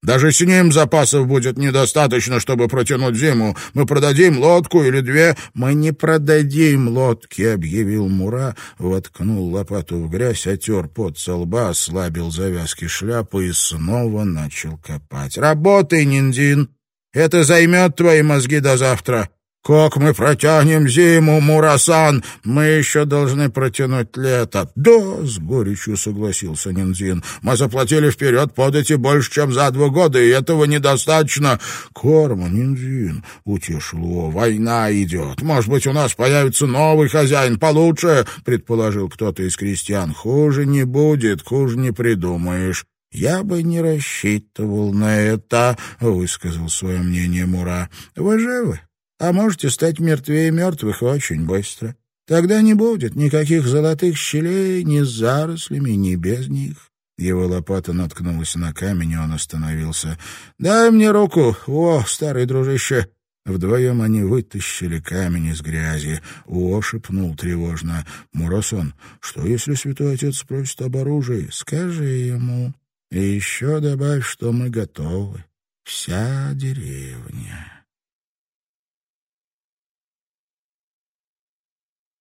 Даже с ним запасов будет недостаточно, чтобы протянуть зиму. Мы продадим лодку или две. Мы не продадим лодки, объявил Мура, воткнул лопату в грязь, отер пот со лба, ослабил завязки шляпы и снова начал копать. Работай, ниндзин. Это займет твои мозги до завтра. «Как мы протянем зиму, Мурасан? Мы еще должны протянуть лето». «Да», — с горечью согласился Ниндзин. «Мы заплатили вперед подати больше, чем за два года, и этого недостаточно». «Корма, Ниндзин», — утешил его, — «война идет. Может быть, у нас появится новый хозяин получше», — предположил кто-то из крестьян. «Хуже не будет, хуже не придумаешь». «Я бы не рассчитывал на это», — высказал свое мнение Мура. «Вы живы?» А можете стать мертвее мертвых очень быстро. Тогда не будет никаких золотых щелей ни с зарослями, ни без них. Его лопата наткнулась на камень, и он остановился. «Дай мне руку! О, старый дружище!» Вдвоем они вытащили камень из грязи. Уо шепнул тревожно. «Мурасон, что, если святой отец спросит об оружии? Скажи ему. И еще добавь, что мы готовы. Вся деревня».